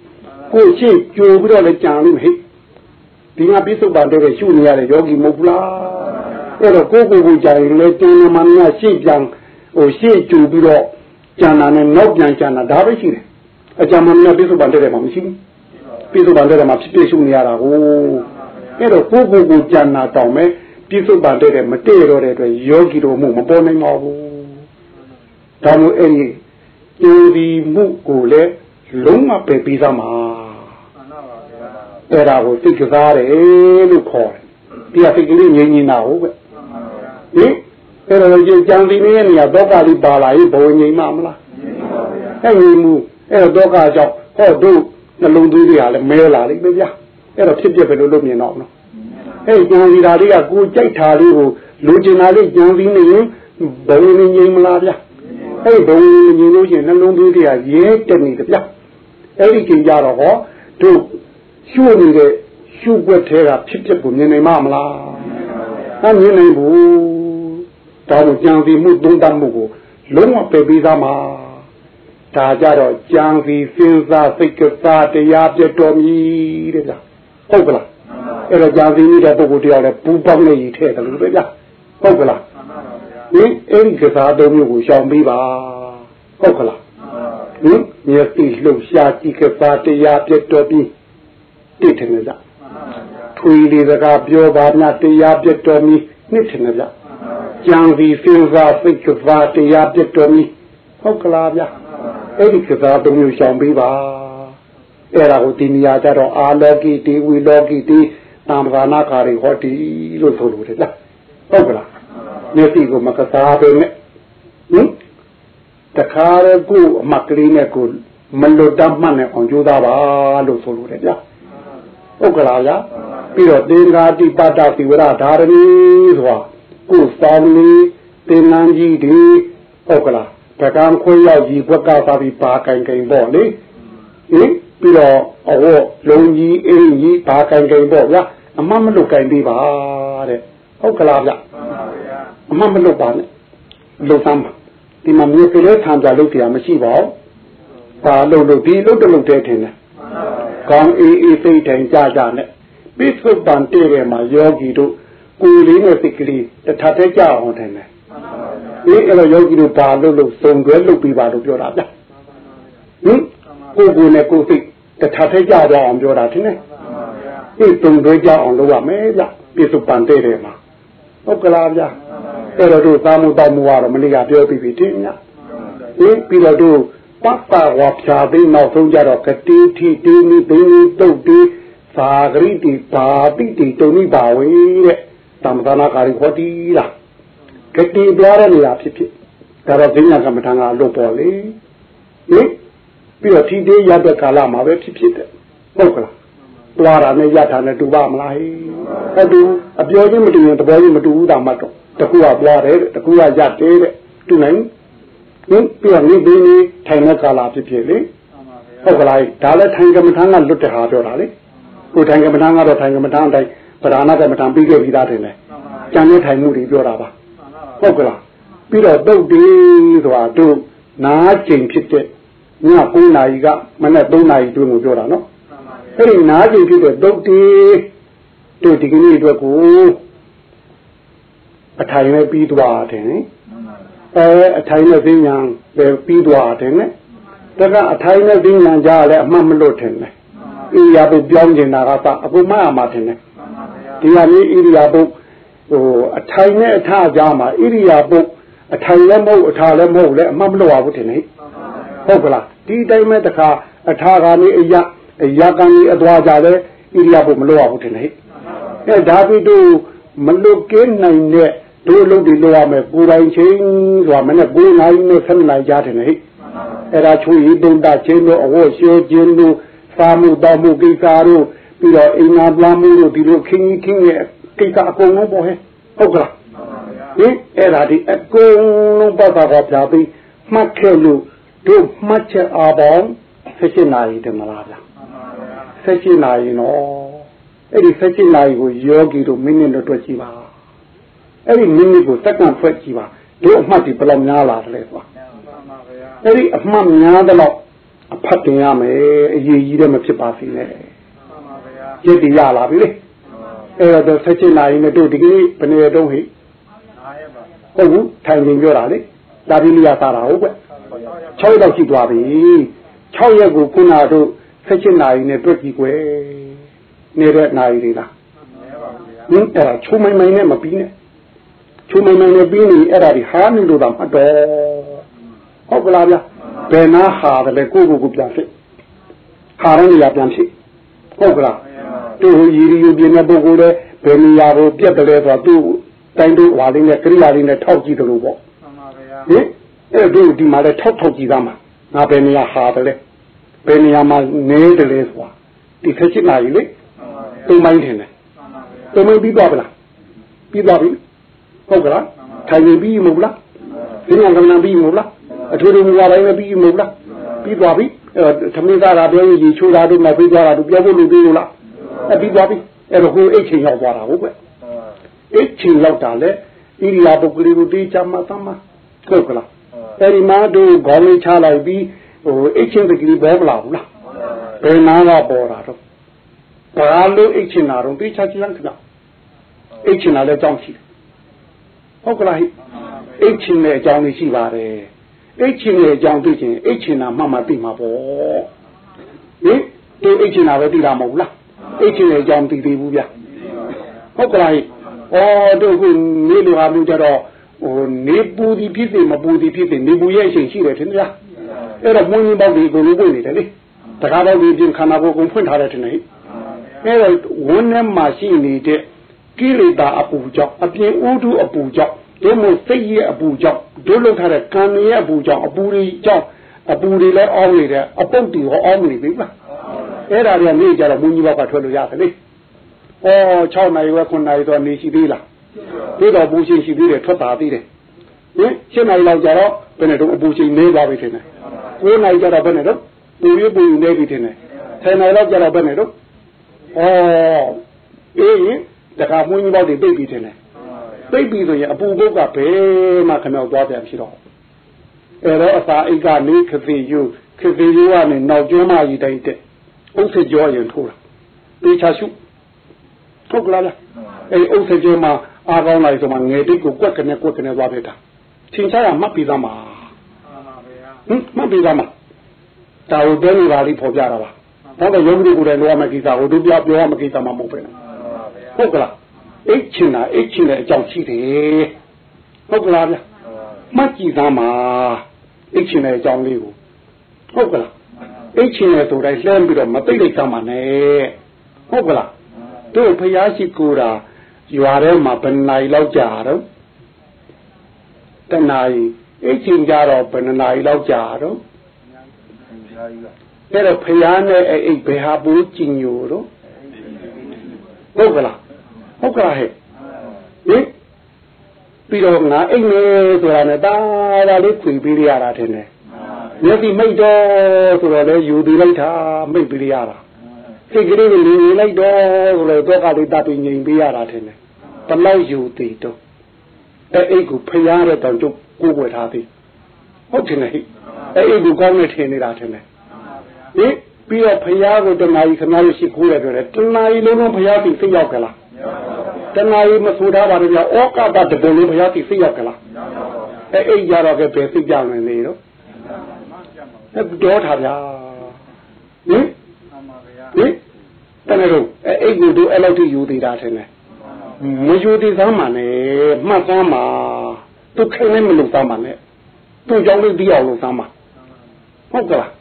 ကိုရှင်းကြိုပြီးတော့လည်းကြံလို့မဟဲ့ဒီမှာပြစ္ဆုတ်ပန်တဲ့ရှုနေရတဲ့ယောဂီမဟုတ်ဘူးလား အဲ့တော့ကိုယ်ကိုယ်ကိုကြံရင်လည်းကြံနာမှများရှင်းပြန်ဟိုရှင်းကြိုပြီးတော့ကြံနာနဲ့နောက်ပြန်ကြံနာဒါပဲရှိတယ်အကြံမှများပြစ္ဆုတ်ပန်တဲ့မှာမရှိဘူးပြစ္ဆုတ်ပန်တဲ့မှာဖြစ်ဖြစ်ရှုနေရတာကိုအဲ့တော့ကိုယ်ကိုယ်ကိုကြံနာတောင်မဲ့ပြစ္ဆုတ်ပန်တဲ့မတည့်တော့တဲ့အတွက်ယောဂီတို့မှုမပေါ်နိုင်ပါဘူးဒါမျိုးအဲ့ဒီကျိုးဒီမှုကိုလည်းလုံးဝပယ်ပြီးသားမှာအဲ့ဒါကိုစိတ်ကစားတယ်လို့ခေါ်တယ်ဒီကစိတ်ကလေးငြိမ်ငြိမ်တာဟုတ်ပဲဟင် အဲ့တော့ကြံစီနေတဲ့နေရာဒုက္ခလေးပါလာရင်ဘဝငြိမ်မှာမလားအဲ့ငြိမ်မှုအဲ့တော့ဒုက္ခကြောင့်ဟောတို့နှလုံးသွေးတွေကလည်းမဲလာလိမ့်မယ်ဗျာအဲ့တော့ဖြစ်ပြပဲလို့လို့မြင်တော့နော်အဲ့ကြံစီတာလေးကကိုကြိုက်တာလေးကိုလူကျင်တာလေးကြံစီနေရင်ဘဝငြိမ်မလားဗျာအဲ့ဘုံမြင်လို့ရှိရင်နှလုံးသွေးတွေကရဲတက်နေတယ်ဗျအဲ့ဒီချိန်ကြတော့ဟောတို့ရှုနေတဲ့ရှုွက်ထဲကဖြစ်ဖြစ်ကိုမြင်နိုင်မှာမလားအမြင်နိုင်ဘူး ဒါကိုကြံစီမှုသုံးတတ်မှုကိုလုံးဝပယ်ပြီးသားမှာဒါကြတော့ကြံစီစဉ်းစားစိတ်ကစားတရားပြတော်မီတဲ့ဗျဟုတ်ကလားအဲ့တော့ကြံစီနေတဲ့ပုဂ္ဂိုလ်တယောက်လည်းပူပေါင်းနေရထဲတယ်လို့ပဲဗျဟုတ်ကလားဟင်အဲ့ဒီကစားတော်မျိုးကိုရှောင်ပြီးပါဟုတ်ကလားဟင်မျက်စိလှုပ်ရှားကြည့်ကစားတရားပြတော်ပြီးတိထနေကြထွေလေစကားပြောပါများတရားပြတော်မီနှစ်ထနေကြ ကြံစီစဉ်းစားစိတ်ကစားတရားပြတော်မီဟုတ်ကလားဗျအဲ့ဒီကစားတော်မျိုးရှောင်ပြီးပါအဲ့ဒါကိုဒီနေရာကြတော့အာလောကီတေဝီလောကီတေသံဃာနာကာရီဟောတီလို့ဆိုလို့တယ်လားဟုတ်ကလားမျက်စိကိုမကစားပဲနဲ့ဟင်တခါရကုအမကလေးနဲ့ကိုမလွတ်တတ်မှတ်နဲ့အောင်ကြိုးစားပါလို့ဆိုလို့တယ်ဗျာဟုတ်ကလားဗျာပြီးတော့သင်္ဃာတိပတ္တသီဝရဓာရဏီဆိုတာ ကိုယ်စောင်းလေးသင်္ကန်းကြီးဒီဟုတ်ကလားပကံခွေးရောက်ကြီးဘက်ကသာပြီးပါကင်ကင်ပေါ့လေဟင်ပြီးတော့အဝတ်လုံးကြီးအင်းကြီးပါကင်ကင်ပေါ့ဗျာအမမလွတ်ကင်ပြီးပါတဲ့ဟုတ်ကလားဗျအမမလွတ်ပါနဲ့လွတ်သမ်းပါဒီမှာမြေကလေးထံပြလုပ်တရားမရှိပါဘူးပါလို့လို့ဒီလုတ်တလုတ်တဲ့ထင်တယ်ကောင်းအေးအေးစိတ်ထိုင်ကြကြနဲ့ပိဿုပန်တဲ့ရဲ့မှာယောဂီတို့ ကိုယ်လေးနဲ့စိတ်ကလေးတထတဲ့ကြအောင်ထင်တယ်အေးအဲ့တော့ယောဂီတို့ပါလို့လို့စုံတွဲလုပ်ပြီးပါလို့ပြောတာဗျဟင်ကိုယ်ကိုယ်နဲ့ကိုယ်စိတ်တထတဲ့ကြကြအောင်ပြောတာထင်တယ်အေးစုံတွဲကြအောင်လုပ်ရမယ်ဗျပိဿုပန်တဲ့ရဲ့မှာဟုတ်ကလားဗျအဲ့တော့တို့သားမှုတောက်မှုကတော့မနေ့ကပြောပြီးပြီတင်ညအေးပြီးတော့တို့ပတ်တာဝါဖြာသိနောက်ဆုံးကြတော့ကတိထိတိနိဘိနိတုတ်တိသာဂရိတိပါတိတိတုန်နိပါဝေတဲ့သ မ္ပသနာကာရီဟောတီလားကတိပြရတဲ့နေရာဖြစ်ဖြစ်ဒါတော့ဒိညာကမ္မထာကလွတ်ပေါ်လေဟင်ပြီးတော့ထိသေးရတဲ့ကာလမှာပဲဖြစ်ဖြစ်တဲ့ဟုတ်ကလားတွားတာနဲ့ရတာနဲ့တူပါမလားဟဲ့အတူအပြောချင်းမတူရင်တဘောချင်းမတူဘူးတာမှတော့တကူကတွားတယ်တကူကရတယ်တဲ့တူနိုင်ဟင်ပြီးတော့နေဘင်းလေးထိုင်တဲ့ကာလဖြစ်ဖြစ်လေဟုတ်ကလားဒါလည်းထိုင်ကမ္မထာကလွတ်တဲ့ဟာပြောတာလေကိုထိုင်ကမ္မထာကတော့ထိုင်ကမ္မထာအတိုင်း ပဓာနာကမ္မထာပြီးခဲ့ပြီးသားတယ်လေကျန်တဲ့ထိုင်မှုတွေပြောတာပါဟုတ်ကလားပြီးတော့တုတ်တေးဆိုတာတို့နားကျင်ဖြစ်တဲ့ည9နာရီကမနေ့3နာရီတွင်းကိုပြောတာနော်အဲ့ဒီနားကျင်ဖြစ်တဲ့တုတ်တေးတို့ဒီကနေ့အတွက်ကိုအထိုင်နဲ့ပြီးသွားတယ်အဲအထိုင်နဲ့သိညာပဲပြီးသွားတယ်နဲ့တကအထိုင်နဲ့သိညာကြားလည်းအမှတ်မလွတ်ထင်တယ်ဣရိယာပုပြောင်းနေတာကစအခုမှအမှထင်တယ် ဒီဟာမျိုးဣရိယာပုဟိုအထိုင်နဲ့အထကြားမှာဣရိယာပုအထိုင်လည်းမဟုတ်အထာလည်းမဟုတ်လည်းအမှတ်မလွတ်ပါဘူးထင်တယ်ဟုတ်ကလားဒီတိုင်းမဲ့တခါအထာကနေအယအယကနေအသွားကြလဲဣရိယာပုမလွတ်ပါဘူးထင်တယ်အဲဒါပြီးတော့မလွတ်ကင်းနိုင်တဲ့တို့လုံးဒီလိုရမယ်ကိုယ်တိုင်ချင်းဆိုတာမနဲ့9နိုင်နဲ့7နိုင်ကြားတယ်ဟဲ့အဲ့ဒါချွေးတုံတာချင်းတို့အဝတ်ရှောချင်းတို့စာမှုတော်မှုကိစ္စတို့ ပြီးတော့အင်္ဂါပလမှုတို့ဒီလိုခင်းခင်းရဲ့ကိစ္စအကုန်လုံးပေါ့ဟဲ့ဟုတ်ကလားဟင်အဲ့ဒါဒီအကုန်လုံးပတ်တာကပြပြီးမှတ်ခဲ့လို့တို့မှတ်ချက်အားပေါင်း16နာရီတမလားဗျာ16နာရီနော်အဲ့ဒီ16နာရီကိုယောဂီတို့မိနစ်တော့တွက်ကြည့်ပါအဲ့ဒီမိနစ်ကိုစက္ကန့်ဖွဲ့ကြည့်ပါတို့အမှတ်ဒီဘယ်လောက်များလာတယ်လဲဆိုတာအဲ့ဒီအမှတ်များတော့အဖတ်တင်ရမယ်အရေးကြီးတယ်မဖြစ်ပါစေနဲ့ ရည်တည်ရလာပြီလေအဲ့တော့16နာရီနဲ့တို့ဒီကနေ့ဘယ်နေ့တုန်းဟိဟုတ်ဘူးထိုင်နေပြောတာလေဒါပြီးလျာစားတာဟုတ်ကွ6ရက်တော့ရှိသွားပြီ6ရက်ကိုခုနတို့16နာရီနဲ့တွက်ကြည့်ကွယ်နေတဲ့နာရီတွေလားဟင်းအဲ့ဒါချုံမိုင်မိုင်နဲ့မပြီးနဲ့ချုံမိုင်မိုင်နဲ့ပြီးနေအဲ့ဒါဒီဟာနေလို့တော့မှတ်တော့ဟုတ်ကလားဗျဘယ်နာဟာတယ်ကိုကိုကိုပြန်ဖြစ်ဟာရနေရပြန်ဖြစ် ဟုတ်ကလားသူရည်ရည်ပြင်းတဲ့ပုဂ္ဂိုလ်လည်းဘယ်နေရာကိုပြက်တယ်လဲဆိုတော့သူ့တိုင်းတို့ဟွာလေးနဲ့ကရိယာလေးနဲ့ထောက်ကြည့်တယ်လို့ပေါ့ဟင်အဲ့တို့ဒီမှာလဲထောက်ထောက်ကြည့်သားမှာငါဘယ်နေရာဟာတယ်လဲဘယ်နေရာမှာနေတယ်လဲဆိုတာဒီဆက်ချစ်လာပြီလေသုံးပိုင်းထင်တယ်သုံးပိုင်းပြီးသွားပလားပြီးသွားပြီဟုတ်ကလားထိုင်နေပြီးမဟုတ်လားဒီမှာကမ္ဘာပြီးမဟုတ်လားအထူးထူးမူဝါတိုင်းပဲပြီးမဟုတ်လားပြီးသွားပြီ သမင်းသားကပြောရင်ဒီချိုးသားတို့မှပြီးသွားတာတို့ပြောဖို့လူပြီးလို့လားအပြီးသွားပြီအဲ့တော့ဟိုအိတ်ချိန်ရောက်သွားတာဟုတ်ပဲအိတ်ချိန်ရောက်တာလေဣရိယာပုဂ္ဂလိကိုတေးချမှာသမဟုတ်ကလားအဲ့ဒီမှာတို့ခေါင်းလေးချလိုက်ပြီးဟိုအိတ်ချင်းတကလေးပေါ်မလာဘူးလားဘယ်နာကပေါ်တာတော့ဘာလို့အိတ်ချင်းနာတော့တေးချကြည့်ရခဏအိတ်ချင်းနာလည်းကြောင်းရှိတယ်ဟုတ်ကလားအိတ်ချင်းနဲ့အကြောင်းလေးရှိပါတယ် အိတ်ချင်းရဲ့အကြောင်းသိချင်အိတ်ချင်းနာမှမှသိမှာပေါ့ဟင်ဒီအိတ်ချင်းနာပဲသိတာမဟုတ်လားအိတ်ချင်းရဲ့အကြောင်းသိသေးဘူးဗျဟုတ်ကလားဩတို့ခုနေလူဟာမျိုးကြတော့ဟိုနေပူသည်ဖြစ်စေမပူသည်ဖြစ်စေနေပူရဲ့အချိန်ရှိတယ်ထင်ကြအဲ့တော့မွင်းကြီးပေါက်ဒီကိုလုံးပွင့်နေတယ်လေတကားပေါက်ဒီပြင်ခန္ဓာကိုယ်ကုန်ဖွင့်ထားတယ်ထင်တယ်အဲ့တော့ဝန်းထဲမှာရှိနေတဲ့ကိလေသာအပူကြောင့်အပြင်ဥဒုအပူကြောင့် တို့မို့စိတ်ရဲ့အပူကြောင့်တို့လောက်ထားတဲ့ကံရဲ့အပူကြောင့်အပူတွေကြောင့်အပူတွေလည်းအောင်းနေတယ်အပုတ်တွေဟောအောင်းနေပြီလားအဲ့ဒါတွေကနေကြတော့မူကြီးဘောက်ကထွက်လို့ရတယ်လေဩ6နိုင်ဝဲ9နိုင်တော့နေရှိသေးလားပြီးတော့ပူရှင်ရှိသေးတယ်ထွက်ပါသေးတယ်ဟင်7နိုင်လောက်ကြတော့ဘယ်နဲ့တော့အပူရှင်နေသွားပြီထင်တယ်9နိုင်ကြတော့ဘယ်နဲ့တော့ပူရပူနေပြီထင်တယ်10နိုင်လောက်ကြတော့ဘယ်နဲ့တော့ဩအေးတခါမူကြီးဘောက်တွေပြိတ်ပြီထင်တယ် သိပြီဆိုရင်အပူဘုတ်ကဘယ်မှခမောက်သွားပြန်ဖြစ်တော့အဲ့တော့အစာအိတ်ကနေခသေးယူခသေးယူကနေနောက်ကျွန်းမကြီးတိုင်းတဲ့အုပ်စကြောရင်ထိုးတာတေချာရှုထုတ်ကလားလားအဲ့အုပ်စကြောမှာအားကောင်းလိုက်ဆိုမှငယ်တိတ်ကိုကွက်ကနေကွက်ကနေသွားဖြစ်တာထင်ရှားရမှတ်ပြီးသားမှာဟင်မှတ်ပြီးသားမှာဒါကိုတဲနေပါလိဖော်ပြတာပါဘာလို့ရုပ်ကြီးကိုယ်တိုင်လောရမယ့်ကိစ္စဟိုတို့ပြပြောရမယ့်ကိစ္စမှမဟုတ်ပဲဟုတ်ကလား အိတ်ချင်တာအိတ်ချင်တဲ့အကြောင်းရှိတယ်ဟုတ်ကလားဗျမှတ်ကြည့်သားမှာအိတ်ချင်တဲ့အကြောင်းလေးကိုဟုတ်ကလားအိတ်ချင်တယ်ဆိုတိုင်းလှမ်းပြီးတော့မသိလိုက်သားမှာနဲ့ဟုတ်ကလားတို့ဖျားရှိကိုတာရွာထဲမှာဘယ်နိုင်လောက်ကြာတော့တနာရီအိတ်ချင်ကြတော့ဘယ်နာရီလောက်ကြာတော့အဲ့တော့ဖျားနဲ့အိတ်ဘယ်ဟာပူးကြည်ညိုတော့ဟုတ်ကလား ဟုတ်ကဲ့ဟဲ့ဟင်ပြီးတော့ငါအိတ်နေဆိုတာနဲ့တာတာလေးခွေပေးရတာထင်တယ်မျက်စိမိတ်တော့ဆိုတော့လေယူသေးလိုက်တာမိတ်ပေးရတာစိတ်ကလေးကိုလူလိုက်တော့ဆိုတော့တော့ကလေးတပ်ပြီးငြိမ်ပေးရတာထင်တယ်ဘလောက်ယူသေးတော့အဲ့အိတ်ကိုဖျားတဲ့တောင်ကျုပ်ကိုယ်ွယ်ထားသေးဟုတ်တယ်ဟဲ့အဲ့အိတ်ကိုကောင်းနေထင်နေတာထင်တယ်ဟင်ပြီးတော့ဖျားကိုတနာကြီးခဏလေးရှိခိုးရပြောတယ်တနာကြီးလုံးလုံးဖျားပြီးစိတ်ရောက်ကြလား တဏှာကြီးမဆိုထားပါနဲ့ဗျဩကာသတပုံလေးဘုရားသိစိတ်ရောက်ကလားအဲအိတ်ကြတော့ကပဲသိကြမယ်လေတော့အဲတော့ထားဗျာဟင်ဟင်တနေ့တော့အဲအိတ်ကိုတို့အဲ့လောက်ထိယူသေးတာထင်တယ်မယူသေးသားမှနဲ့မှတ်သားမှာသူခိုင်းနေမလို့သားမှနဲ့သူ့ကြောင့်လေးပြီးအောင်လို့သားမှဟုတ်ကလား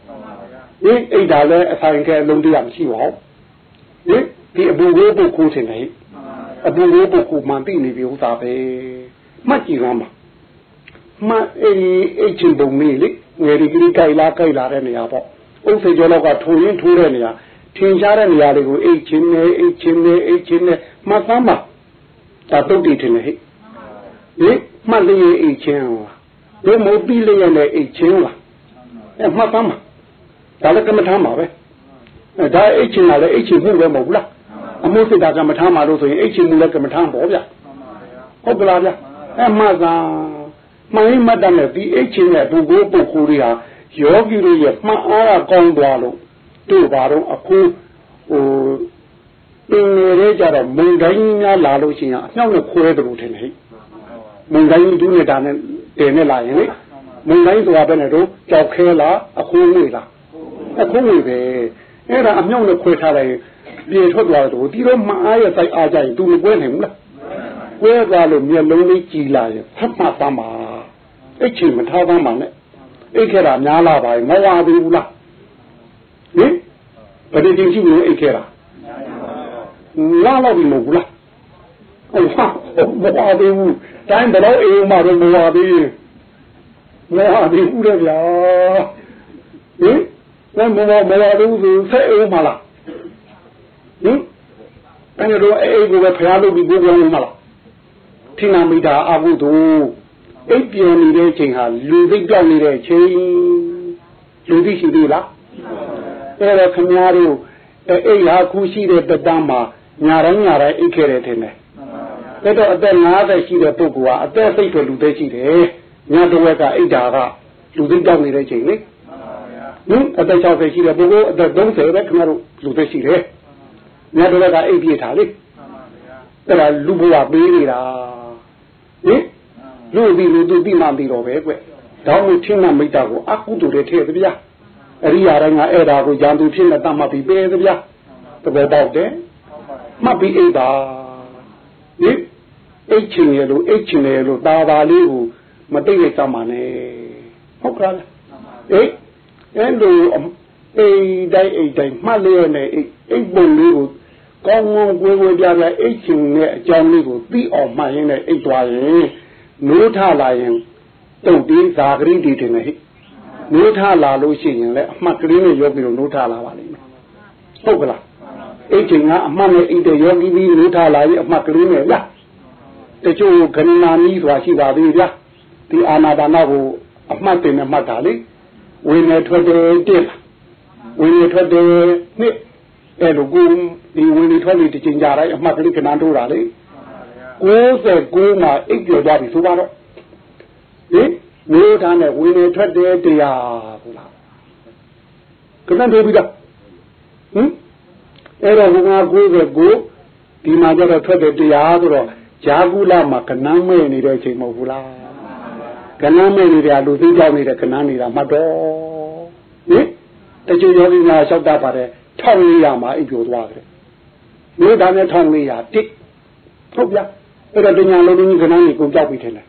ဟင်အိတ်ဒါလည်းအဆိုင်ကအလုံးတရားမရှိပါဘူးဟင်ဒီအပူကိုပုတ်ခိုးတင်တယ် အပူကိုပုတ်ခိုးမှန်သိနေပြီဥစ္စာပဲမှတ်ကြည့်လားမမှတ်အေးအိတ်ချင်ပုံလေးလေငယ်ဒီကလေးကြိုက်လားကြိုက်လာတဲ့နေရာပေါ့ဥစ္စေကျော်လောက်ကထိုးရင်းထိုးတဲ့နေရာထင်ရှားတဲ့နေရာတွေကိုအိတ်ချင်းနဲ့အိတ်ချင်းနဲ့အိတ်ချင်းနဲ့မှတ်သမ်းပါဒါတုတ်တည်ထင်တယ်ဟဲ့ဟင်မှတ်လေးအိတ်ချင်းလားဘယ်မို့ပြီးလေးရတဲ့အိတ်ချင်းလားအဲမှတ်သမ်းပါဒါလည်းကမ္မထာမှာပဲအဲဒါအိတ်ချင်းကလည်းအိတ်ချင်းမှုပဲမဟုတ်ဘူးလား အမှုစိတ်တာကမ္မထာမှာလို့ဆိုရင်အိတ်ချင်းမှုလည်းကမ္မထာပေါ့ဗျဟုတ်ကလားဗျအဲမှတ်သာမှန်ရင်မှတ်တယ်နဲ့ဒီအိတ်ချင်းရဲ့ပုဂ္ဂိုလ်ပုဂ္ဂိုလ်တွေဟာယောဂီတွေရဲ့မှတ်အားကကောင်းသွားလို့တို့ဘာတော့အခုဟိုပင်နေတဲ့ကြတော့မုန်တိုင်းများလာလို့ရှိရင်အနှောက်နဲ့ခွဲတယ်လို့ထင်တယ်ဟဲ့မုန်တိုင်းဒူးနေတာနဲ့တင်နေလာရင်လေမုန်တိုင်းဆိုတာပဲနဲ့တော့ကြောက်ခဲလားအခုငွေလားအခုငွေပဲအဲ့ဒါအမြောက်နဲ့ခွဲထားလိုက် ပြေထွက်သွားတယ်ဒီတော့မအားရစိုက်အားကြရင် तू မကွဲနိုင်ဘူးလားကွဲသွားလို့မျက်လုံးလေးကြည်လာရင်ဖတ်မှသမ်းပါအဲ့ချိန်မထားသမ်းပါနဲ့အိတ်ခဲ့တာများလာပါရင်မဝသေးဘူးလားဟင်ဘယ်တင်ရှိလို့အိတ်ခဲ့တာလာတော့ပြီမဟုတ်ဘူးလားဟုတ်ပါမဝသေးဘူးတိုင်းဘယ်တော့အိမ်မှာတော့မဝသေးမဝသေးဘူးလေဗျာဟင်လည်းမဝမဝသေးဘူးဆိုဆက်အိမ်မှာလားဟင် အဲ့တော့အိမ်ကိုပဲဖျားလို့ပြီးဘိုးပြောင်းလို့မလားထိနာမိတာအဘုဒ္ဓအိပ်ပြန်နေတဲ့ချိန်ဟာလူသိပြောက်နေတဲ့ချိန်လူသိရှိသေးလားအဲ့တော့ခင်ဗျားတို့အိပ်ဟာခုရှိတဲ့တတန်းမှာညာတိုင်းညာတိုင်းအိပ်ခဲ့တယ်ထင်တယ်အဲ့တော့အသက်50ရှိတဲ့ပုဂ္ဂိုလ်ဟာအသက်စိတ်တွေလူသိရှိတယ်ညာတစ်ဝက်ကအိပ်တာကလူသိပြောက်နေတဲ့ချိန်လေဟင်အသက်60ရှိတဲ့ပုဂ္ဂိုလ်အသက်30ပဲခင်ဗျားတို့လူသိရှိတယ် ညာတစ်ဝက်ကအိပ်ပြထားလေအဲ့ဒါလူဘဝပေးနေတာဟင်လူပြီးလူသူပြီးမှပြီးတော့ပဲကွ။တောင်းလို့ထင်းမှမိတ္တာကိုအကုသိုလ်တွေထည့်သဗျာ။အရိယာတိုင်းကအဲ့ဒါကိုရန်သူဖြစ်နေတတ်မှပြီးပေးသဗျာ။တပည့်တော့တယ်။မှတ်ပြီးအိတ်ပါ။ဟင်အိတ်ချင်ရလို့အိတ်ချင်ရလို့ตาပါလေးကိုမတိတ်လိုက်ကြမှာနဲ့။ဟုတ်ကလား။အေးအဲ့လိုအိတ်တိုင်းအိတ်တိုင်းမှတ်လျက်နဲ့အိတ်အိတ်ပုံလေးကို ကောင်းကောင်းကိုယ်ကိုယ်ပြပြအိတ်ချင်တဲ့အကြောင်းလေးကိုသိအောင်မှတ်ရင်းနဲ့အိတ်သွားရင်နိုးထလာရင်တုတ်တင်းဇာဂရိတီတင်နေဟိနိုးထလာလို့ရှိရင်လည်းအမှတ်ကလေးနဲ့ယောဂီတို့နိုးထလာပါလိမ့်မယ်ဟုတ်ကလားအဲ့ချိန်ကအမှတ်နဲ့အိတ်တဲ့ယောဂီပြီးနိုးထလာရင်အမှတ်ကလေးနဲ့လားတချို့ခဏနာနီးဆိုတာရှိပါသေးဗျာဒီအာနာပါနာကိုအမှတ်တင်နဲ့မှတ်တာလေဝိနေထွက်တယ်တစ်ဝိနေထွက်တယ်နှစ် အဲ့လိုကိုဒီဝိနေထွက်လို့တချင်ကြတိုင်းအမှတ်ကလေးခဏတိုးတာလေ69မှာအိပ်ကျော်ကြပြီဆိုပါတော့ဟင်မျိုးသားနဲ့ဝင်နေထွက်တဲ့တရားဟုတ်လားခဏတို့ပြီလားဟင်အဲ့တော့ဘုရား99ဒီမှာကျတော့ထွက်တဲ့တရားဆိုတော့ဂျာကုလမှာကနမ်းမဲ့နေတဲ့အချိန်မဟုတ်ဘူးလားကနမ်းမဲ့နေတဲ့လူသိကြောက်နေတဲ့ကနမ်းနေတာမှတ်တော့ဟင်တချို့ယောဂီများလျှောက်တတ်ပါတယ် 1400မှာအိပ်ကျော်သွားတယ်မျိုးသားနဲ့1400တိဟုတ်ဗျာအဲ့တော့တညာလုံးကြီးခဏကြီးကိုကြောက်ပြီးထင်တယ်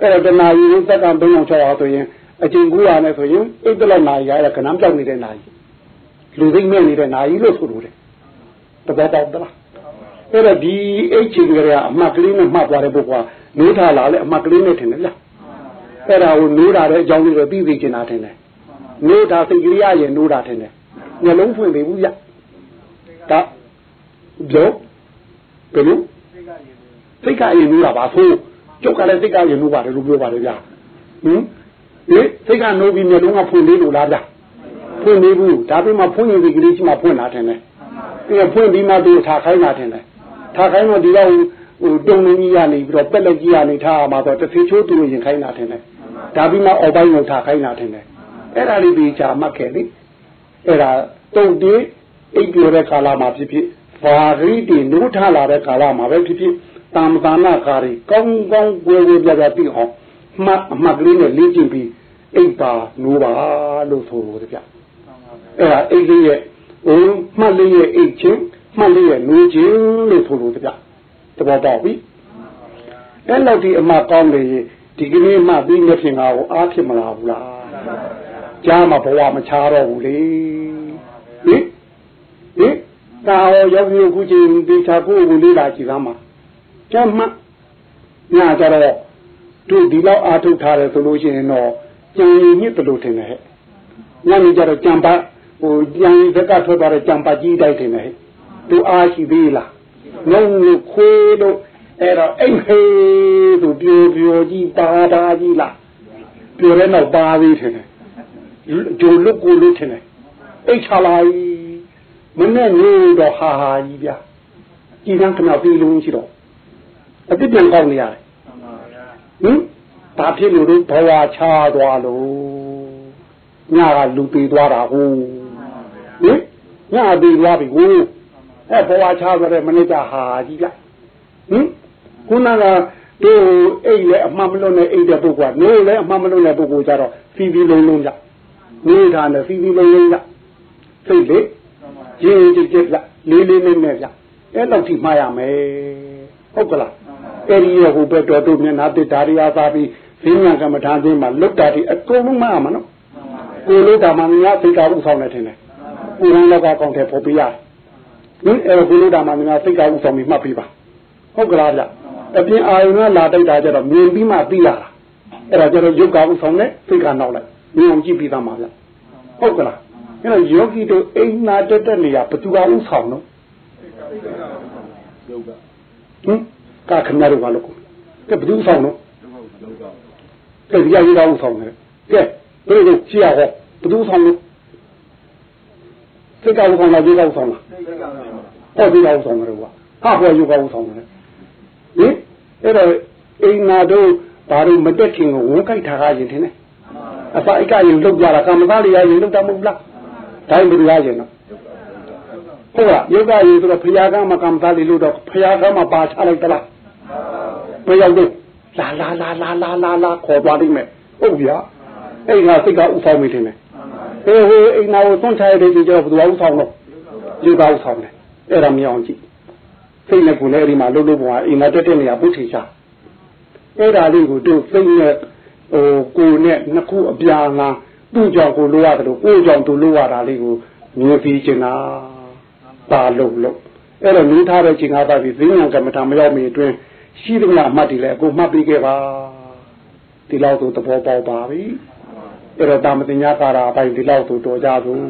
အဲ့တော့တနာရီသက်က3အောင်6အောင်ဆိုရင်အချိန်900နဲ့ဆိုရင်အိတ်တလက်နာရီရခဏကြောက်နေတဲ့နာရီလူသိမ့်မဲ့နေတဲ့နာရီလို့ဆိုလို့တယ်တပတ်တော့တလားအဲ့တော့ဒီအိတ်ချိန်ကလေးကအမှတ်ကလေးနဲ့မှတ်သွားတဲ့ပုဂ္ဂိုလ်ကနိုးထားလာလဲအမှတ်ကလေးနဲ့ထင်တယ်လားအဲ့ဒါကိုနိုးတာတဲ့အကြောင်းလေးတော့သိသိချင်တာထင်တယ်နိုးတာစိတ်ကလေးရရင်နိုးတာထင်တယ် ညလုံးဖွင့်ပြီဘူးရဒါကြောဘယ်လိုစိတ်ကရင်နိုးတာပါဆိုကျုပ်ကလည်းစိတ်ကရင်နိုးပါတယ်လို့ပြောပါတယ်ဗျာဟင်ဟင်စိတ်ကနိုးပြီးမျိုးလုံးကဖွင့်လေးလို့လားဗျာဖွင့်နေဘူးဒါပေမဲ့ဖွင့်ရင်ဒီကလေးရှိမှဖွင့်လာတယ်နဲ့အဲဖွင့်ပြီးမှသူထားခိုင်းတာတယ်နဲ့ထားခိုင်းတော့ဒီတော့ဟိုတုံနေကြီးရနေပြီးတော့ပက်လက်ကြီးရနေထားမှာတော့တစ်ဖေချိုးသူရင်ခိုင်းတာတယ်နဲ့ဒါပြီးမှအော်ပိုင်းကိုထားခိုင်းတာတယ်နဲ့အဲ့ဒါလေးဒီချာမှတ်ခဲ့လေ အဲ့ဒါတုံတေးအိပ်ပြတဲ့ကာလမှာဖြစ်ဖြစ်ဘာရီတီနိုးထလာတဲ့ကာလမှာပဲဖြစ်ဖြစ်တာမတာနာကာရီကောင်းကောင်းကိုယ်ကိုယ်ပြပြသိအောင်မှတ်အမှတ်ကလေးနဲ့လေ့ကျင့်ပြီးအိပ်ပါနိုးပါလို့ဆိုလို့ကြအဲ့ဒါအိပ်လေးရဲ့ဟိုမှတ်လေးရဲ့အိပ်ချင်းမှတ်လေးရဲ့နိုးခြင်းလို့ဆိုလို့ကြတဘောပေါက်ပြီအဲ့လောက်ဒီအမှကောင်းလေဒီကနေ့မှပြီးနေဖြစ်ငါကိုအားဖြစ်မလားဘူးလား ကြားမှာဘဝမချတော့ဘူးလေဟင်ဟင်တာဟောရောက်ပြီးခုချိန်ဒီချာကိုကိုလေးလာကြည့်သားမှာကျမ်းမှညကြတော့တို့ဒီလောက်အာထုတ်ထားတယ်ဆိုလို့ရှိရင်တော့ကြံရင်ညစ်တယ်လို့ထင်တယ်ဟဲ့ညနေကြတော့ကြံပါဟိုကြံရင်ဘက်ကထွက်သွားတဲ့ကြံပါကြီးတိုက်ထင်တယ်ဟဲ့တို့အားရှိသေးလားငုံလို့ခွေးလို့အဲ့တော့အိမ်ခေးသူပြိုပြိုကြီးပါတာကြီးလားပြိုတဲ့နောက်ပါသေးတယ် ဂျိုလုတ်ကိုလုတ်ထင်တယ်အိတ်ချလာကြီးမနဲ့နေတော့ဟာဟာကြီးဗျာကြည်စမ်းခဏပြီးလုံးရှိတော့အပြစ်ပြန်ကောက်နေရတယ်ဟင်ဘာဖြစ်လို့ဘဝချသွားလို့ညကလူပေသွားတာဟုတ်ဟင်ညပေသွားပြီကိုအဲဘဝချသွားတဲ့မနေ့ကဟာကြီးဗျဟင်ခုနကတို့အိတ်လည်းအမှန်မလို့နဲ့အိတ်တဲ့ပုဂ္ဂိုလ်ကနိုးလည်းအမှန်မလို့နဲ့ပုဂ္ဂိုလ်ကြတော့ဖီဖီလုံးလုံးကြ နေတာနဲ့ဖီဖီလုံးလုံးကြစိတ်လေရင်ကြည့်ကြည့်လေးလေးနဲ့နဲ့ဗျအဲ့တော့ဒီမှားရမယ်ဟုတ်ကလားအဲ့ဒီရဟိုဘက်တော်တို့မျက်နှာတစ်ဓာရီအားသားပြီးဈဉ္ညာကမ္မထာသိမှာလွတ်တာဒီအကုန်လုံးမှားမှာနော်ကိုလို့တာမှများစိတ်ကဥဆောင်နေတယ်ကိုရန်လောကကောင်းတယ်ပေါ်ပြရတယ်ဟင်အဲ့ကိုလို့တာမှများစိတ်ကဥဆောင်ပြီးမှတ်ပြီးပါဟုတ်ကလားဗျအပြင်အာယုံကလာတိုက်တာကြတော့မြင်ပြီးမှသိရတာအဲ့ဒါကြတော့ယုတ်ကဥဆောင်နဲ့စိတ်ကနောက်လိုက် မြင်အောင်ကြည့်ပြီးသားမှာဗျဟုတ်ကလားအဲ့တော့ယောဂီတို့အိမ်နာတက်တဲ့နေရာဘသူကဥဆောင်နော်ဟင်ကခဏတော့ဘာလို့ကဲဘသူဆောင်နော်ကဲဒီရရေးတော့ဆောင်တယ်ကဲဘယ်လိုကြည့်ရဟောဘသူဆောင်လို့စိတ်ကောက်ဆောင်လားဒီကောက်ဆောင်လားဟောဒီကောက်ဆောင်တယ်ကွာဟာဟောယူကောက်ဆောင်တယ်ဟင်အဲ့တော့အိမ်နာတို့ဘာလို့မတက်ခင်ကိုဝန်ကြိုက်ထားကြရင်ထင်တယ် အစာအိတ်ကရင်လုတ်ကြတာကမ္မသားတွေရရင်လုတ်တာမဟုတ်လားဒါမှမဟုတ်ရရင်နော်ဟုတ်လားယောဂရေဆိုတော့ဖရာကမကမ္မသားလေးလို့တော့ဖရာကမပါချလိုက်သလားဘယ်ရောက်လို့လာလာလာလာလာလာလာခေါ်သွားလိမ့်မယ်ဟုတ်ဗျာအဲ့ငါစိတ်ကဥဆောင်မိတယ်ဟေးဟေးအိမ်နာကိုသွန့်ချရတဲ့ဒီကျတော့ဘယ်သူဥဆောင်တော့ယောဂဥဆောင်တယ်အဲ့ဒါမရအောင်ကြည့်စိတ်နဲ့ကိုယ်နဲ့အဲ့ဒီမှာလှုပ်လှုပ်ပေါ်အိမ်နာတက်တဲ့နေရာပုတ်ချေချအဲ့ဒါလေးကိုတို့စိတ်နဲ့ ဟိုကိုယ်နဲ့နှစ်ခုအပြာငါသူ့ကြောင့်ကိုလိုရတယ်လို့ကိုယ်ကြောင့်သူလိုရတာလေးကိုမြင်ပြီးချင်တာပါလို့လို့အဲ့တော့နင်းထားတဲ့ချိန်ကားပါပြီဈဉ္ဉံကမ္မထာမရောက်မီအတွင်းရှိသမျှအမှတ်တွေလည်းအခုမှတ်ပြီးခဲ့ပါဒီလောက်ဆိုသဘောပေါက်ပါပြီအဲ့တော့တာမတင်ညာကာရာအပိုင်းဒီလောက်ဆိုတော်ကြဘူး